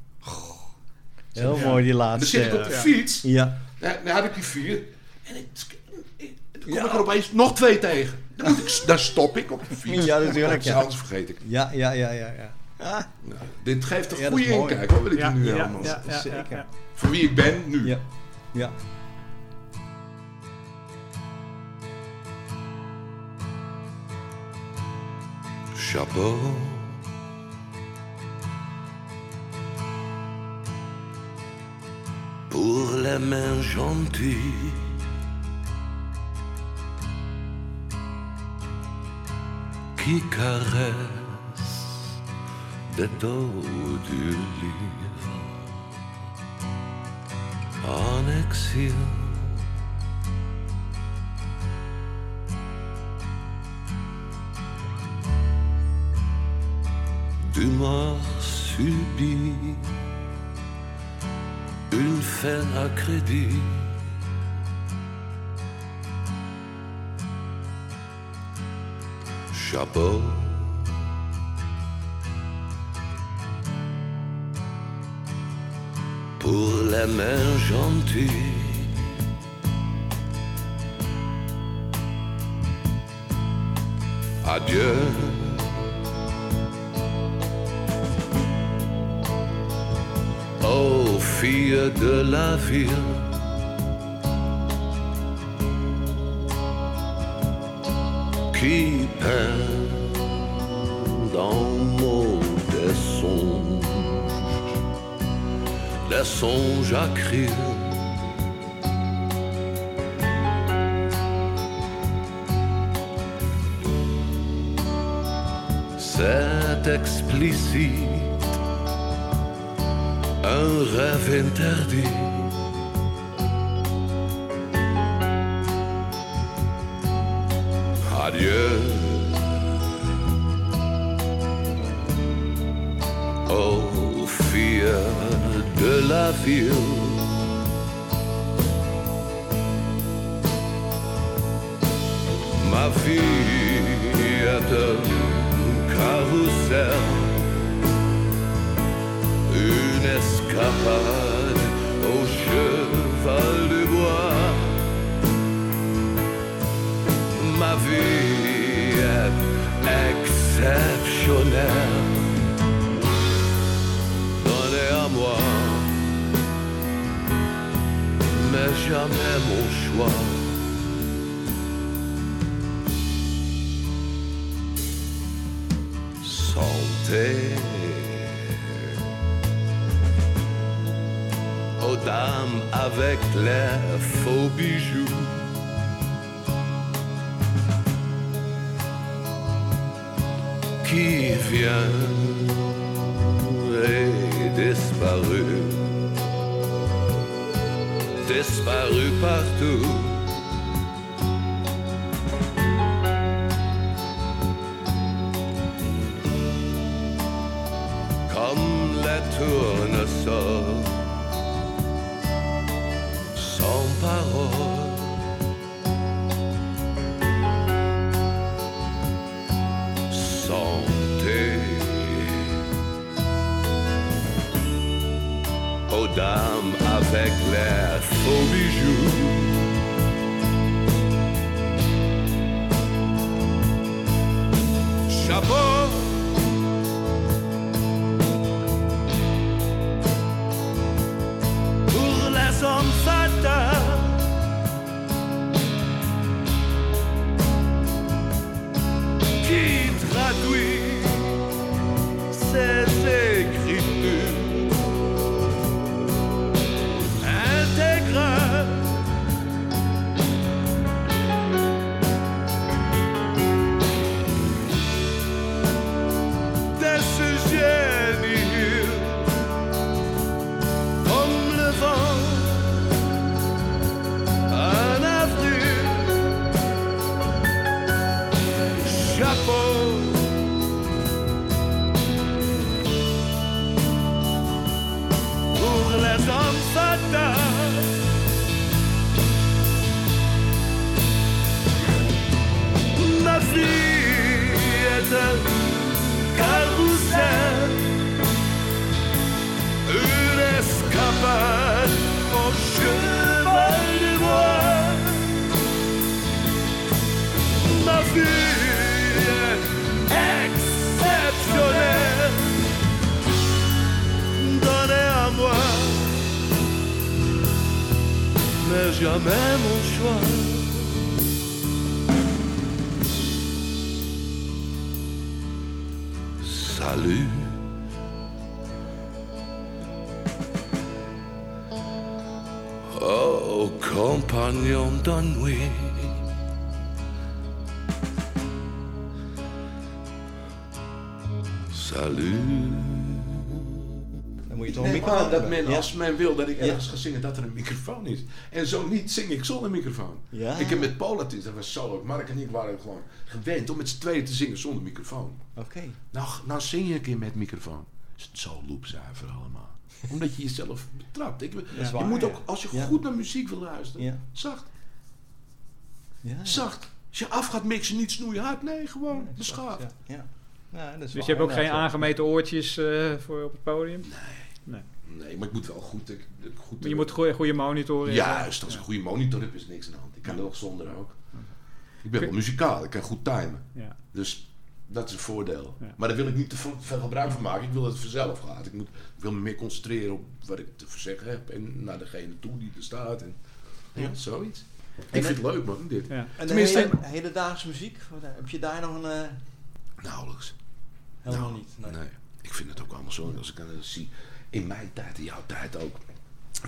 S2: Heel
S4: Ja.
S2: mooi die
S5: En dan
S2: laatste.
S5: zit ik op de
S4: Ja.
S5: fiets.
S2: Ja.
S5: Dan dan had ik die vier. En ik, ik- dan kom ik er opeens nog twee tegen. Dan, moet ik, dan stop ik op de fiets.
S2: Ja, natuurlijk, ja.
S5: Anders vergeet ik.
S2: Ja, ja, ja, ja, ja. Ah,
S5: Nou, dit geeft een
S2: Ja,
S5: goede inkijk hoor, wat ik
S4: Ja,
S5: nu
S4: ja,
S5: helemaal
S4: ja, ja,
S2: Zeker.
S5: Voor wie ik ben nu.
S2: ja. Ja.
S3: Chapeau. Pour les mains gentilles. Qui caressent des dos du livre en exil. du mort subie, une fin à crédit. Chapeau. Pour les mains gentilles. Adieu. fille de la ville. Qui peint dans des songes à crier. C'est explicite, un rêve interdit. Adieu. Mafia Ma Fiat Carrousel. Jamais mon choix. Santé aux dames avec les faux bijoux. qui vient et disparu, disparu partout. Jamais mon choix. Salut. Oh, compagnon d'ennui. Salut.
S5: Dat
S2: hebben.
S5: men,
S2: Ja.
S5: als men wil dat ik
S2: Ja.
S5: ergens ga zingen, dat er een microfoon is. En zo niet zing ik zonder microfoon.
S2: Ja.
S5: Ik heb met Paula, dat was zo leuk. Mark en ik waren gewoon gewend om met z'n tweeën te zingen zonder microfoon.
S2: Oké.
S5: Nou, nou zing je een keer met microfoon. Is het zo loopzuiver allemaal. Omdat je jezelf betrapt. Ik, je
S2: waar,
S5: moet ook, als je
S2: Ja.
S5: goed naar muziek wil luisteren,
S2: Ja.
S5: zacht. Zacht. Als je af gaat mixen, niet snoeien hard. Nee, gewoon beschaafd.
S2: Ja. ja. Ja, dat is
S4: Dus
S2: waar,
S4: je hebt ook geen aangemeten oortjes eh, voor op het podium?
S5: Nee, maar ik moet wel goed... ik- goed
S4: Maar je moet goede, goede monitoren
S5: Juist, als ik een goede monitor heb, is niks aan de hand. Ik kan er ook zonder ook. Ik ben wel muzikaal, ik kan goed timen.
S4: Ja.
S5: Dus Dat is een voordeel.
S4: Ja.
S5: Maar daar wil ik niet te veel gebruik van maken. Ik wil dat het vanzelf gaat. Ik, moet, ik wil me meer concentreren op wat ik te zeggen heb. En naar degene toe die er staat. En, ja, zoiets. Ik vind het leuk man, dit.
S4: Ja.
S2: En
S5: Tenminste-
S2: de hele, hedendaagse muziek, wat, eh, heb je daar nog een... eh,
S5: Nauwelijks.
S2: helemaal
S5: Nou,
S2: niet. Nee.
S5: Nee. Ik vind het ook allemaal zo. Als ik dan zie, in mijn tijd, in jouw tijd ook.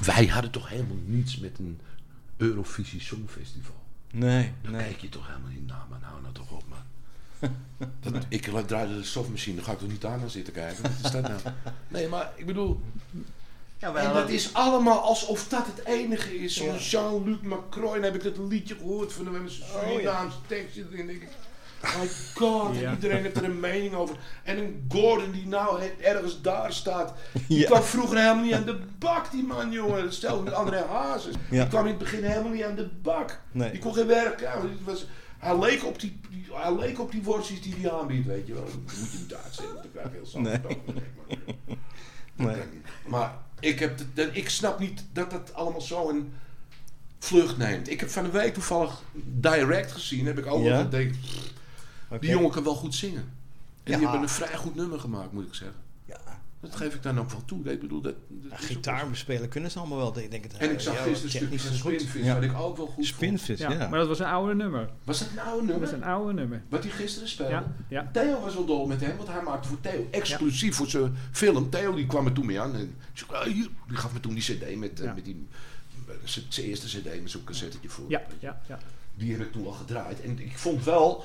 S5: Wij hadden toch helemaal niets met een Eurovisie Songfestival.
S2: Nee,
S5: Dan
S2: nee.
S5: kijk je toch helemaal niet naar, man. Hou nou toch op, man. Dat, ik draaide de stofmachine, daar ga ik toch niet aan naar zitten kijken. Wat is dat nou? Nee, maar ik bedoel...
S2: Ja,
S5: En dat is allemaal alsof dat het enige is. Zo'n
S2: Ja.
S5: Jean-Luc Macron, dan heb ik dat liedje gehoord van hem met zijn
S2: Oh, ja.
S5: Surinaamse tekstje erin. Denk my god,
S4: Ja.
S5: iedereen heeft er een mening over. En een Gordon die nou ergens daar staat. Die
S2: Ja.
S5: kwam vroeger helemaal niet aan de bak, die man, jongen. Stel met André Hazes.
S2: Ja.
S5: Die kwam in het begin helemaal niet aan de bak.
S2: Nee.
S5: Die kon geen werk. Ja, het was, hij, leek op die, die- hij leek op die worstjes die hij aanbiedt, weet je wel. Dat moet je niet uitzetten, want dan krijg je heel
S2: Nee. Nee.
S5: Maar ik, heb ik snap niet dat dat allemaal zo een vlucht neemt. Ik heb van de week toevallig Direct gezien. Heb ik ook
S2: Ja?
S5: gedacht, Die jongen kan wel goed zingen. En
S2: Ja.
S5: die hebben een vrij goed nummer gemaakt, moet ik zeggen.
S2: Ja.
S5: Dat geef ik dan ook wel toe. Ik bedoel, dat, dat
S2: Ja, gitaar bespelen kunnen ze allemaal wel. Ik denk het.
S5: En ik zag
S2: ja,
S5: gisteren een stukje
S2: technisch
S5: van
S2: is goed.
S5: Spinvis,
S2: Ja.
S5: wat ik ook wel goed vond.
S2: Spinvis, ja.
S4: Ja, maar dat was een oude nummer.
S5: Was dat een oude
S4: Dat
S5: nummer?
S4: was een oude nummer.
S5: Wat hij gisteren speelde?
S4: Ja, ja.
S5: Theo was wel dol met hem, want hij maakte voor Theo exclusief voor zijn film. Theo die kwam er toen mee aan. En ik zei, "Ah, hier." die gaf me toen die cd met, eh,
S4: Ja.
S5: met die, zijn zijn eerste cd met zo'n cassettetje voor.
S4: Ja, ja, ja.
S5: Die heb ik toen al gedraaid. En ik vond wel,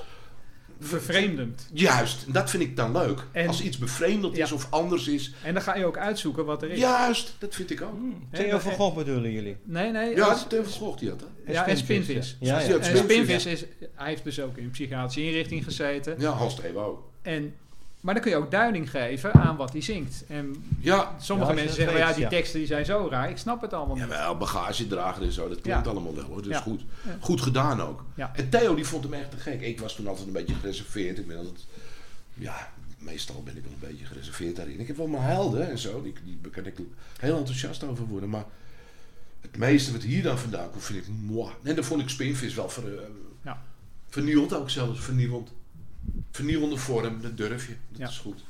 S4: Vervreemdend.
S5: juist, en dat vind ik dan leuk.
S4: En-
S5: als iets bevreemdend is of anders is.
S4: En dan ga je ook uitzoeken wat er is.
S5: Juist, dat vind ik ook.
S2: Theo van Gogh bedoelen jullie?
S4: Nee, nee.
S5: Ja,
S4: als-
S5: Theo van Gogh die had dat.
S4: ja, en Spinvis.
S2: Ja, ja.
S4: En
S5: Spinvis,
S4: is, hij heeft dus ook in een psychiatrische inrichting gezeten.
S5: Ja, Hans Theo ook.
S4: En, maar dan kun je ook duiding geven aan wat hij zingt. En
S5: Ja,
S4: sommige
S2: Ja,
S4: mensen zeggen,
S2: weet,
S4: ja, die
S2: ja.
S4: teksten die zijn zo raar. Ik snap het allemaal niet.
S5: Jawel, bagagedrager en zo, dat klinkt
S4: Ja.
S5: allemaal wel hoor. Dat is
S4: Ja.
S5: goed.
S4: Ja.
S5: Goed gedaan ook.
S4: Ja.
S5: En Theo die vond hem echt te gek. Ik was toen altijd een beetje gereserveerd. Ik ben altijd, ja, meestal ben ik wel een beetje gereserveerd daarin. Ik heb wel mijn helden en zo, die, die kan ik heel enthousiast over worden. Maar het meeste wat hier dan vandaan komt, vind ik moi. En dan vond ik Spinvis wel ver, eh,
S4: Ja.
S5: vernieuwend ook zelfs, vernieuwend. Vernieuwende vorm, dat durf je. Dat
S4: Ja.
S5: is goed.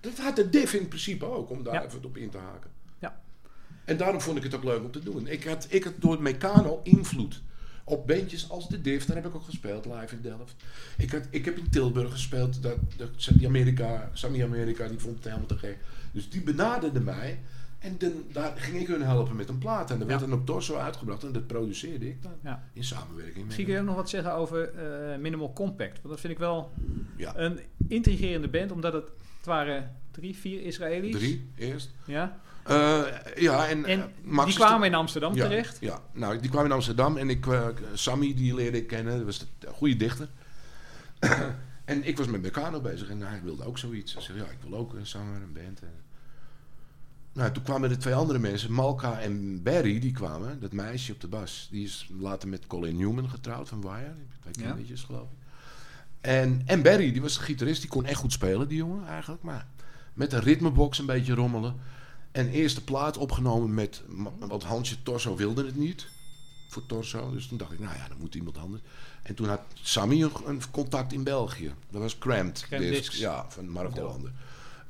S5: Dat had de diff in principe ook, om daar
S4: Ja.
S5: even op in te haken.
S4: Ja.
S5: En daarom vond ik het ook leuk om te doen. Ik had, ik had door het Meccano invloed op bandjes als de Diff. Daar heb ik ook gespeeld live in Delft. Ik, had, ik heb in Tilburg gespeeld. Dat, dat, die Amerika, Sammy Amerika, die vond het helemaal te gek. Dus die benaderde mij. En dan, daar ging ik hun helpen met een plaat. En dat werd dan op Torso uitgebracht. En dat produceerde ik dan. In samenwerking met
S4: kun je ook nog wat zeggen over eh, Minimal Compact. Want dat vind ik wel
S5: Ja.
S4: een intrigerende band. Omdat het, het waren drie, vier Israëli's.
S5: Drie eerst.
S4: Ja.
S5: Eh, ja, en,
S4: En
S5: eh, Max
S4: die kwamen in Amsterdam
S5: ja,
S4: terecht.
S5: Ja, nou, die kwam in Amsterdam en ik, Sammy, die leerde ik kennen, dat was de, de goede dichter. en ik was met Meccano bezig en hij wilde ook zoiets. Hij zei, ja, ik wil ook een zanger, een band. En... Nou, toen kwamen er twee andere mensen, Malka en Barry, die kwamen, dat meisje op de bas. Die is later met Colin Newman getrouwd van Wire, twee
S4: Ja.
S5: kindertjes geloof ik. En, en Barry, die was de gitarist, die kon echt goed spelen, die jongen eigenlijk. Maar met een ritmebox een beetje rommelen. En eerste plaat opgenomen met, want Hansje Torso wilde het niet. Voor Torso. Dus toen dacht ik, nou ja, dan moet iemand anders. En toen had Sammy een, een contact in België. Dat was Cramped,
S4: Cramped
S5: Discs. Ja, van Mark
S4: Ja.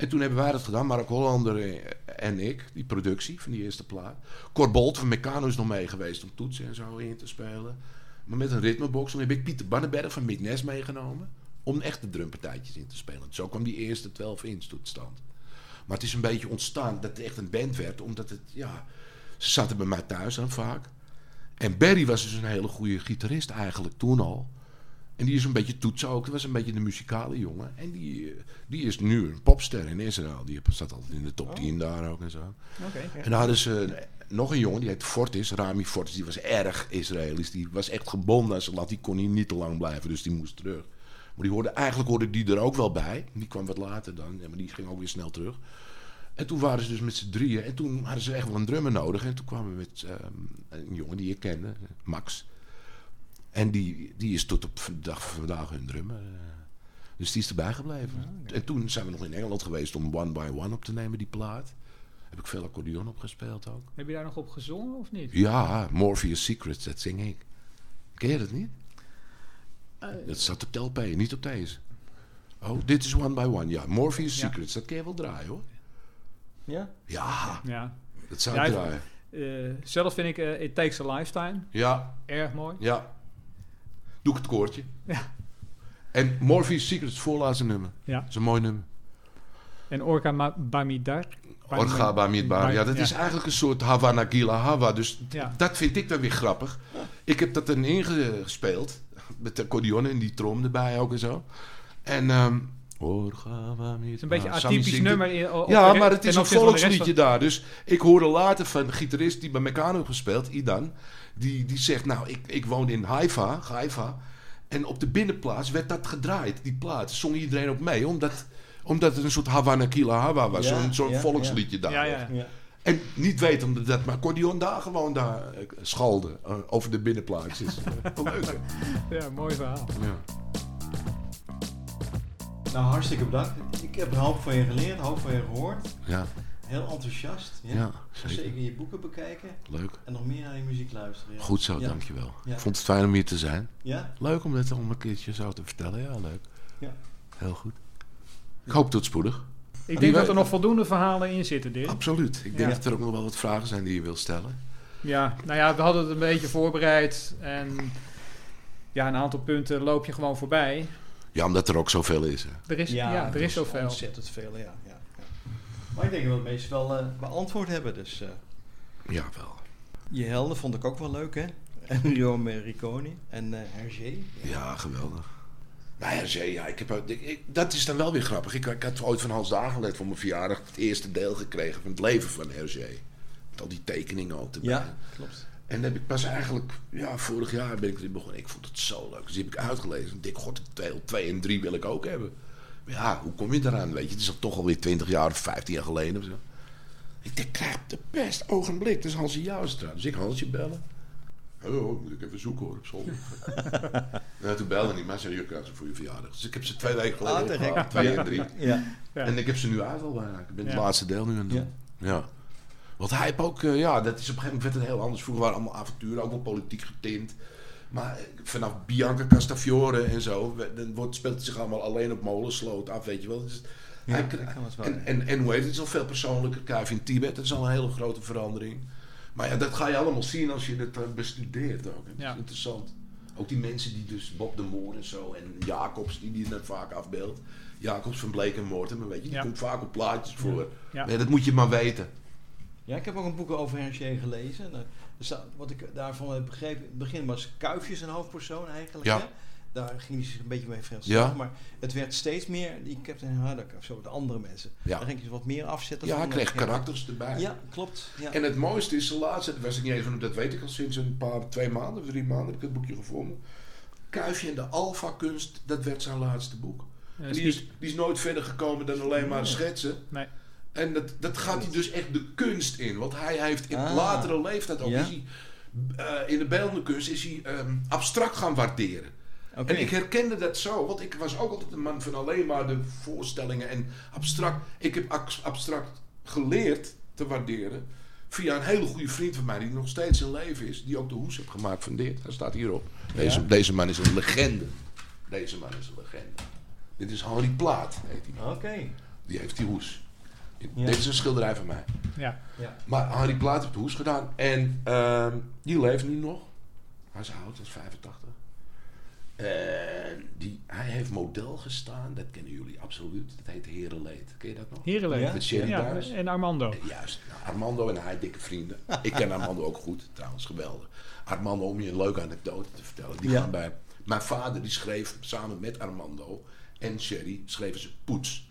S5: En toen hebben wij dat gedaan, Mark Hollander eh, en ik, die productie van die eerste plaat. Cor Bolt van Meccano is nog mee geweest om toetsen en zo in te spelen. Maar met een ritmebox. Toen heb ik Pieter Bannenberg van Midnes meegenomen. Om echte drumpartijtjes in te spelen. Zo kwam die eerste 12 inch tot stand. Maar het is een beetje ontstaan dat het echt een band werd. Omdat het, ja... Ze zaten bij mij thuis dan vaak. En Barry was dus een hele goede gitarist eigenlijk toen al. En die is een beetje toetsen ook. Dat was een beetje de muzikale jongen. En die, eh, die is nu een popster in Israël. Die staat altijd in de top 10 daar ook en zo. En dan hadden ze nog een jongen, die heet Fortis, Rami Fortis. Die was erg Israëlisch. Die was echt gebonden aan zijn land. Die kon hier niet te lang blijven, dus die moest terug. Maar die hoorde, eigenlijk hoorde die er ook wel bij. Die kwam wat later dan, maar die ging ook weer snel terug. En toen waren ze dus met z'n drieën. En toen hadden ze echt wel een drummer nodig. En toen kwamen we met ehm, een jongen die ik kende, Max. En die, die is tot op de dag van vandaag hun drummer. eh. Dus die is erbij gebleven. En toen zijn we nog in Engeland geweest om One by One op te nemen, die plaat. Heb ik veel accordeon opgespeeld ook.
S4: Heb je daar nog op gezongen of niet?
S5: Ja, Morpheus Secrets, dat zing ik. Ken je dat niet?
S4: Eh,
S5: Dat staat op de LP, niet op deze. Oh, dit is One by One. Ja, Morpheus
S4: Ja.
S5: Secrets. Dat kun je wel draaien hoor.
S2: Ja?
S5: Ja,
S4: Ja.
S5: dat zou
S4: Ja,
S5: ik draaien.
S4: Eh, zelf vind ik eh, It Takes a Lifetime
S5: Ja,
S4: erg mooi.
S5: ja. Doe ik het koortje.
S4: Ja.
S5: En Morpheus Secrets, het voorlaatste nummer.
S4: Ja.
S5: Dat is een mooi nummer.
S4: En Orca Ma- Bamidar.
S5: Orga Bamidbar. Ja, dat
S4: Ja.
S5: is eigenlijk een soort Havana Gila Hava. Dus
S4: Ja.
S5: dat vind ik dan weer grappig. Ik heb dat erin ingespeeld. Met de accordeon en die trom erbij ook en zo. En... ehm Orga Bamidbar.
S4: Het is een beetje een
S5: Sammy
S4: atypisch nummer. In, op
S5: Ja, maar het is een volksliedje daar. Dus ik hoorde later van een gitarist die bij Meccano gespeeld, Idan. Die, die zegt, nou, ik, ik woon in Haifa, Haifa. En op de binnenplaats werd dat gedraaid, die plaat. Zong iedereen ook mee, omdat, omdat het een soort Havana Kila Hava was.
S2: Ja,
S5: Zo'n
S2: ja,
S5: volksliedje daar.
S4: Ja, ja.
S2: Ja.
S5: En niet weten dat dat maar accordeon daar gewoon daar eh, schalde eh, over de binnenplaatsjes. Leuk, hè?
S4: Ja, mooi verhaal.
S5: Ja.
S2: Nou, hartstikke bedankt. Ik heb een hoop van je geleerd, een hoop van je gehoord.
S5: ja,
S2: Heel enthousiast. Ja.
S5: ja,
S2: Zeker.
S5: zeker.
S2: je boeken bekijken
S5: Leuk.
S2: en nog meer naar je muziek luisteren. Ja.
S5: Goed zo,
S2: Ja.
S5: dankjewel.
S2: Ja.
S5: Ik vond het fijn om hier te zijn.
S2: Ja?
S5: Leuk om dit om een keertje zo te vertellen. Ja, leuk.
S2: Ja.
S5: Heel goed. Ik hoop tot spoedig.
S4: Ik denk dat er nog voldoende verhalen in zitten, Dirk.
S5: Absoluut. Ik denk
S4: Ja.
S5: dat er ook nog wel wat vragen zijn die je wilt stellen.
S4: Ja, nou ja, we hadden het een beetje voorbereid. En ja, een aantal punten loop je gewoon voorbij.
S5: Ja, omdat er ook zoveel is. Hè.
S4: Er is, ja, er is zoveel.
S2: Ontzettend veel, ja, ja. Maar ik denk dat we het meest wel eh, beantwoord hebben. Dus eh,
S5: Ja, wel.
S2: je helden vond ik ook wel leuk, hè? Enrio Morricone en eh Hergé.
S5: Ja, geweldig. Nou ja, zee, ja ik heb, ik, dat is dan wel weer grappig. Ik, ik had ooit van Hans Dagelet voor mijn verjaardag het eerste deel gekregen van het leven van Hergé. Met al die tekeningen ook erbij.
S2: Ja, klopt.
S5: En dan heb ik pas eigenlijk, ja, vorig jaar ben ik erin begonnen. Ik vond het zo leuk. Dus die heb ik uitgelezen. Dik god, deel 2 en 3 wil ik ook hebben. Maar ja, hoe kom je eraan? Weet je, het is al toch alweer 20 jaar of 15 jaar geleden of zo. Ik denk, krijg de best ogenblik. Dat is Hansje Joustra. Dus ik Hansje bellen. Hallo, moet ik even zoeken hoor op zolder. nou, toen belde hij, maar zei je krijgt ze voor je verjaardag. Dus ik heb ze twee weken geleden
S2: Ah, te gek.
S5: opgehaald. Twee en drie.
S2: Ja.
S4: Ja.
S5: En ik heb ze nu uit al bijna. Ik ben het
S4: Ja.
S5: laatste deel nu aan het doen.
S2: Ja.
S5: Ja. Want hij heeft ook, eh, ja, dat is op een gegeven moment werd het heel anders. Vroeger waren allemaal avonturen, ook wel politiek getint. Maar vanaf Bianca Castafiore en zo, dan wordt, speelt het zich allemaal alleen op molensloot af, weet je wel. Dus
S2: Ja,
S5: hij,
S2: dat kan wel eens wel,
S5: en, en, en hoe heet het, het is al veel persoonlijker. Kijk, in Tibet, dat is al een hele grote verandering. Maar ja, dat ga je allemaal zien als je het eh, bestudeert ook. Dat
S4: Ja.
S5: is interessant. Ook die mensen die dus Bob de Moor en zo en Jacobs, die die net vaak afbeeldt. Jacobs van Bleek en Mortimer, weet je, die
S4: Ja.
S5: komt vaak op plaatjes voor.
S4: Ja.
S5: Nee, dat moet je maar weten.
S2: Ja, ik heb ook een boek over Hergé gelezen. Staat- wat ik daarvan heb begrepen, in het begin was Kuifjes een hoofdpersoon eigenlijk.
S5: Ja.
S2: Hè? Daar ging hij zich een beetje mee
S5: Ja.
S2: vereenzelvigen. Maar het werd steeds meer die Captain Haddock of zo, de andere mensen.
S5: Ja.
S2: Daar ging je wat meer afzetten.
S5: Ja,
S2: van,
S5: hij kreeg karakters erbij.
S2: Ja, klopt. Ja.
S5: En het mooiste is, de laatste, dat was ik niet eens van, dat weet ik al sinds een paar, twee maanden of drie maanden heb ik het boekje gevonden. Kuifje en de Alpha-kunst, dat werd zijn laatste boek.
S4: Ja,
S5: die, is, die is nooit verder gekomen dan alleen maar schetsen.
S4: Nee.
S5: En dat, dat gaat hij dus echt de kunst in. Want hij heeft in
S2: Ah.
S5: latere leeftijd ook,
S2: Ja.
S5: is hij, eh, in de beeldende kunst, is hij ehm, abstract gaan waarderen. En ik herkende dat zo, want ik was ook altijd een man van alleen maar de voorstellingen en abstract. Ik heb ac- abstract geleerd te waarderen via een hele goede vriend van mij die nog steeds in leven is, die ook de hoes heeft gemaakt van dit. Hij staat hierop. Deze,
S2: Ja?
S5: deze man is een legende. Deze man is een legende. Dit is Henri Plaat, heet hij.
S2: Oké.
S5: Die heeft die hoes.
S2: Ja.
S5: Dit is een schilderij van mij.
S4: Ja.
S2: Ja.
S5: Maar Henri Plaat heeft de hoes gedaan. En ehm, die leeft nu nog. Hij is oud, hij is 85. En die, hij heeft model gestaan, dat kennen jullie absoluut. Dat heet Herenleed. Ken je dat nog?
S4: Heerlijk.
S2: Ja.
S5: Met Sherry
S4: Ja, en Armando.
S5: Eh, Juist. Nou, Armando en hij, dikke vrienden. Ik ken Armando ook goed, trouwens, geweldig. Armando, om je een leuke anekdote te vertellen. Die
S2: Ja.
S5: gaan bij... Mijn vader die schreef samen met Armando en Sherry, schreven ze Poets.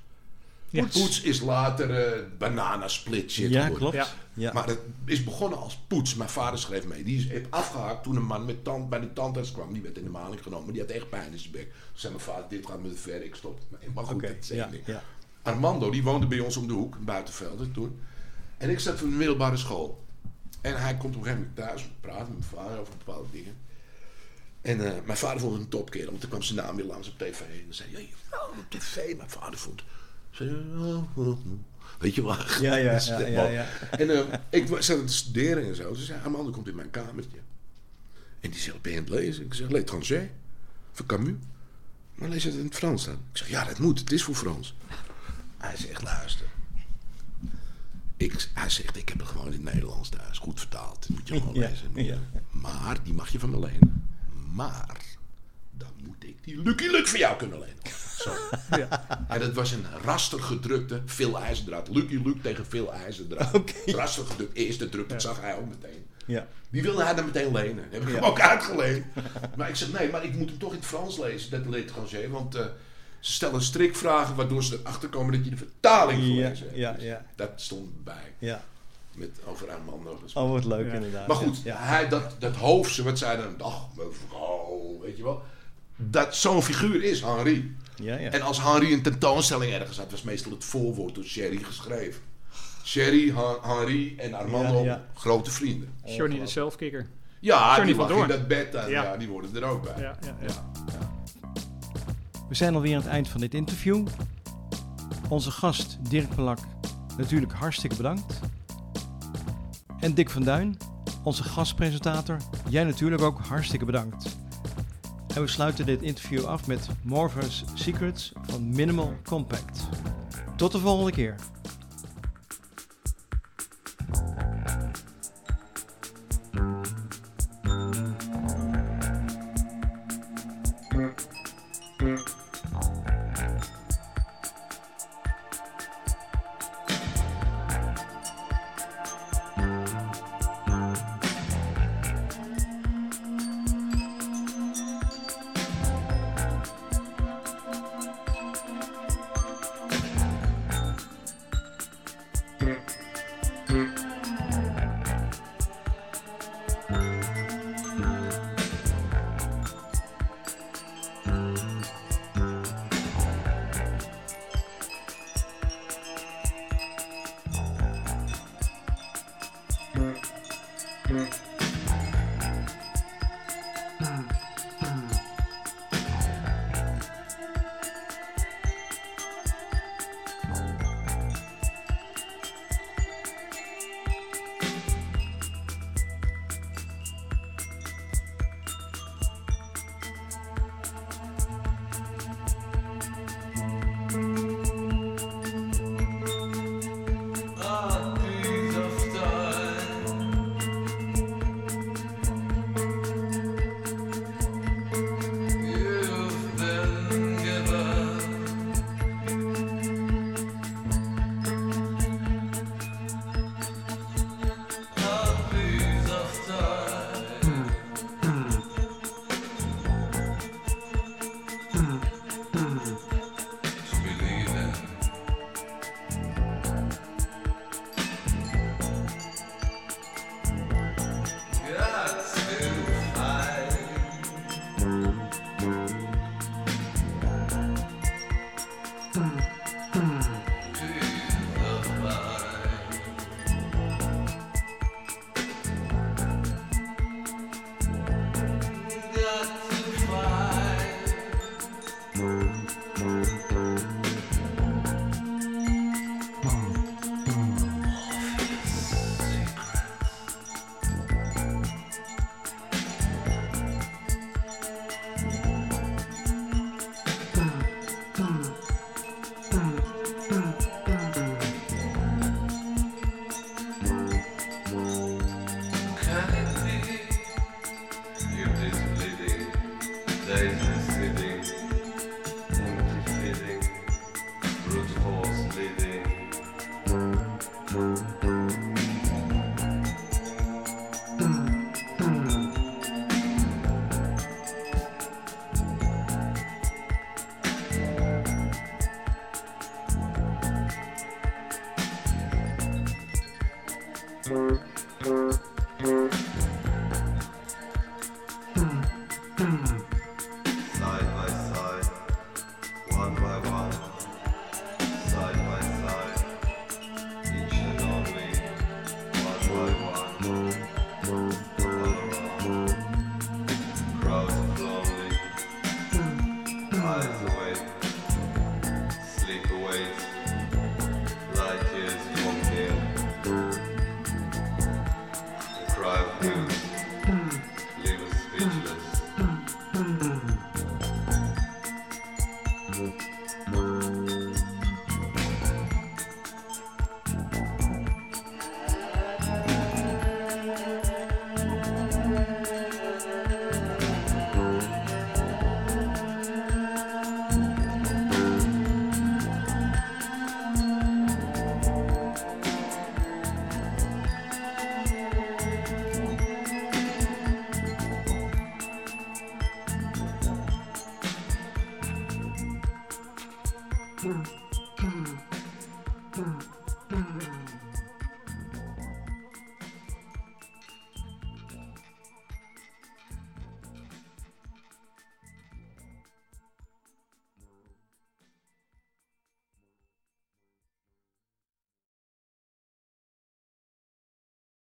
S4: Ja.
S5: Poets is later eh banana split shit
S2: Ja,
S5: geworden.
S2: klopt.
S4: Ja.
S2: Ja.
S5: Maar het is begonnen als poets. Mijn vader schreef mee. Die is heeft afgehaakt toen een man met tand, bij de tandarts kwam. Die werd in de maling genomen. Maar die had echt pijn in zijn bek. Toen zei mijn vader, dit gaat me te ver. Ik stop. Maar goed,
S2: Oké,
S5: dat is
S2: ja,
S5: één ding.
S2: ja.
S5: Armando, die woonde bij ons om de hoek. in Buitenvelden toen. En ik zat van de middelbare school. En hij komt op een gegeven moment thuis. We praten met mijn vader over bepaalde dingen. En eh, mijn vader vond het een topkerel. Want toen kwam zijn naam weer langs op tv. En dan zei hij, ja, op tv. Mijn vader vond... Weet je wel?
S2: Ja, ja, ja, ja,
S5: wel.
S2: ja.
S5: En eh, ik was zat te studeren en zo. Ze zei, Armando komt in mijn kamertje. En die zegt, ben je aan het lezen? Ik zeg, l'étranger. Van Camus. Maar lees het in het Frans dan? Ik zeg, ja, dat moet. Het is voor Frans. Hij zegt, luister. Ik, hij zegt, ik heb het gewoon in het Nederlands thuis. Goed vertaald. Dat moet je gewoon
S2: Ja,
S5: lezen.
S2: ja.
S5: Maar, die mag je van me lenen. Maar, dan moet ik die Lucky Luke voor jou kunnen lenen. Zo. En dat was een raster gedrukte, veel ijzerdraad. Lucky Luke tegen veel ijzerdraad.
S2: Oké.
S5: Raster gedrukt, eerste druk, dat zag hij ook meteen.
S2: Ja.
S5: Die wilde hij dan meteen lenen. Heb ik
S2: Ja.
S5: hem ook uitgeleend. Maar ik zeg, nee, maar ik moet hem toch in het Frans lezen. Dat leed gewoon want eh, ze stellen strikvragen waardoor ze erachter komen dat je de vertaling
S2: Ja,
S5: gelezen hebt.
S2: ja,
S5: Dus
S2: ja.
S5: Dat stond bij.
S2: Ja.
S5: Met over een man nog eens.
S2: Oh, wat leuk
S4: Ja.
S2: inderdaad.
S5: maar goed,
S2: Ja.
S5: hij, dat, dat hoofdje, wat zij dan, ach, mevrouw, weet je wel. Dat zo'n figuur is Henri.
S2: Ja, ja.
S5: En als Henri een tentoonstelling ergens had, was meestal het voorwoord door Sherry geschreven. Sherry, Henri en Armando,
S2: Ja, ja.
S5: grote vrienden.
S4: Johnny de zelfkikker.
S5: Ja,
S4: Johnny
S5: die
S4: van
S5: in
S4: Doorn.
S5: dat bed en
S4: Ja.
S5: ja. die worden er ook bij.
S4: Ja, ja, ja.
S2: We zijn alweer aan het eind van dit interview. Onze gast Dirk Pelak, natuurlijk hartstikke bedankt. En Dick van Duin, onze gastpresentator, jij natuurlijk ook hartstikke bedankt. We sluiten dit interview af met Morpheus Secrets van Minimal Compact. Tot de volgende keer.
S7: Mm-hmm.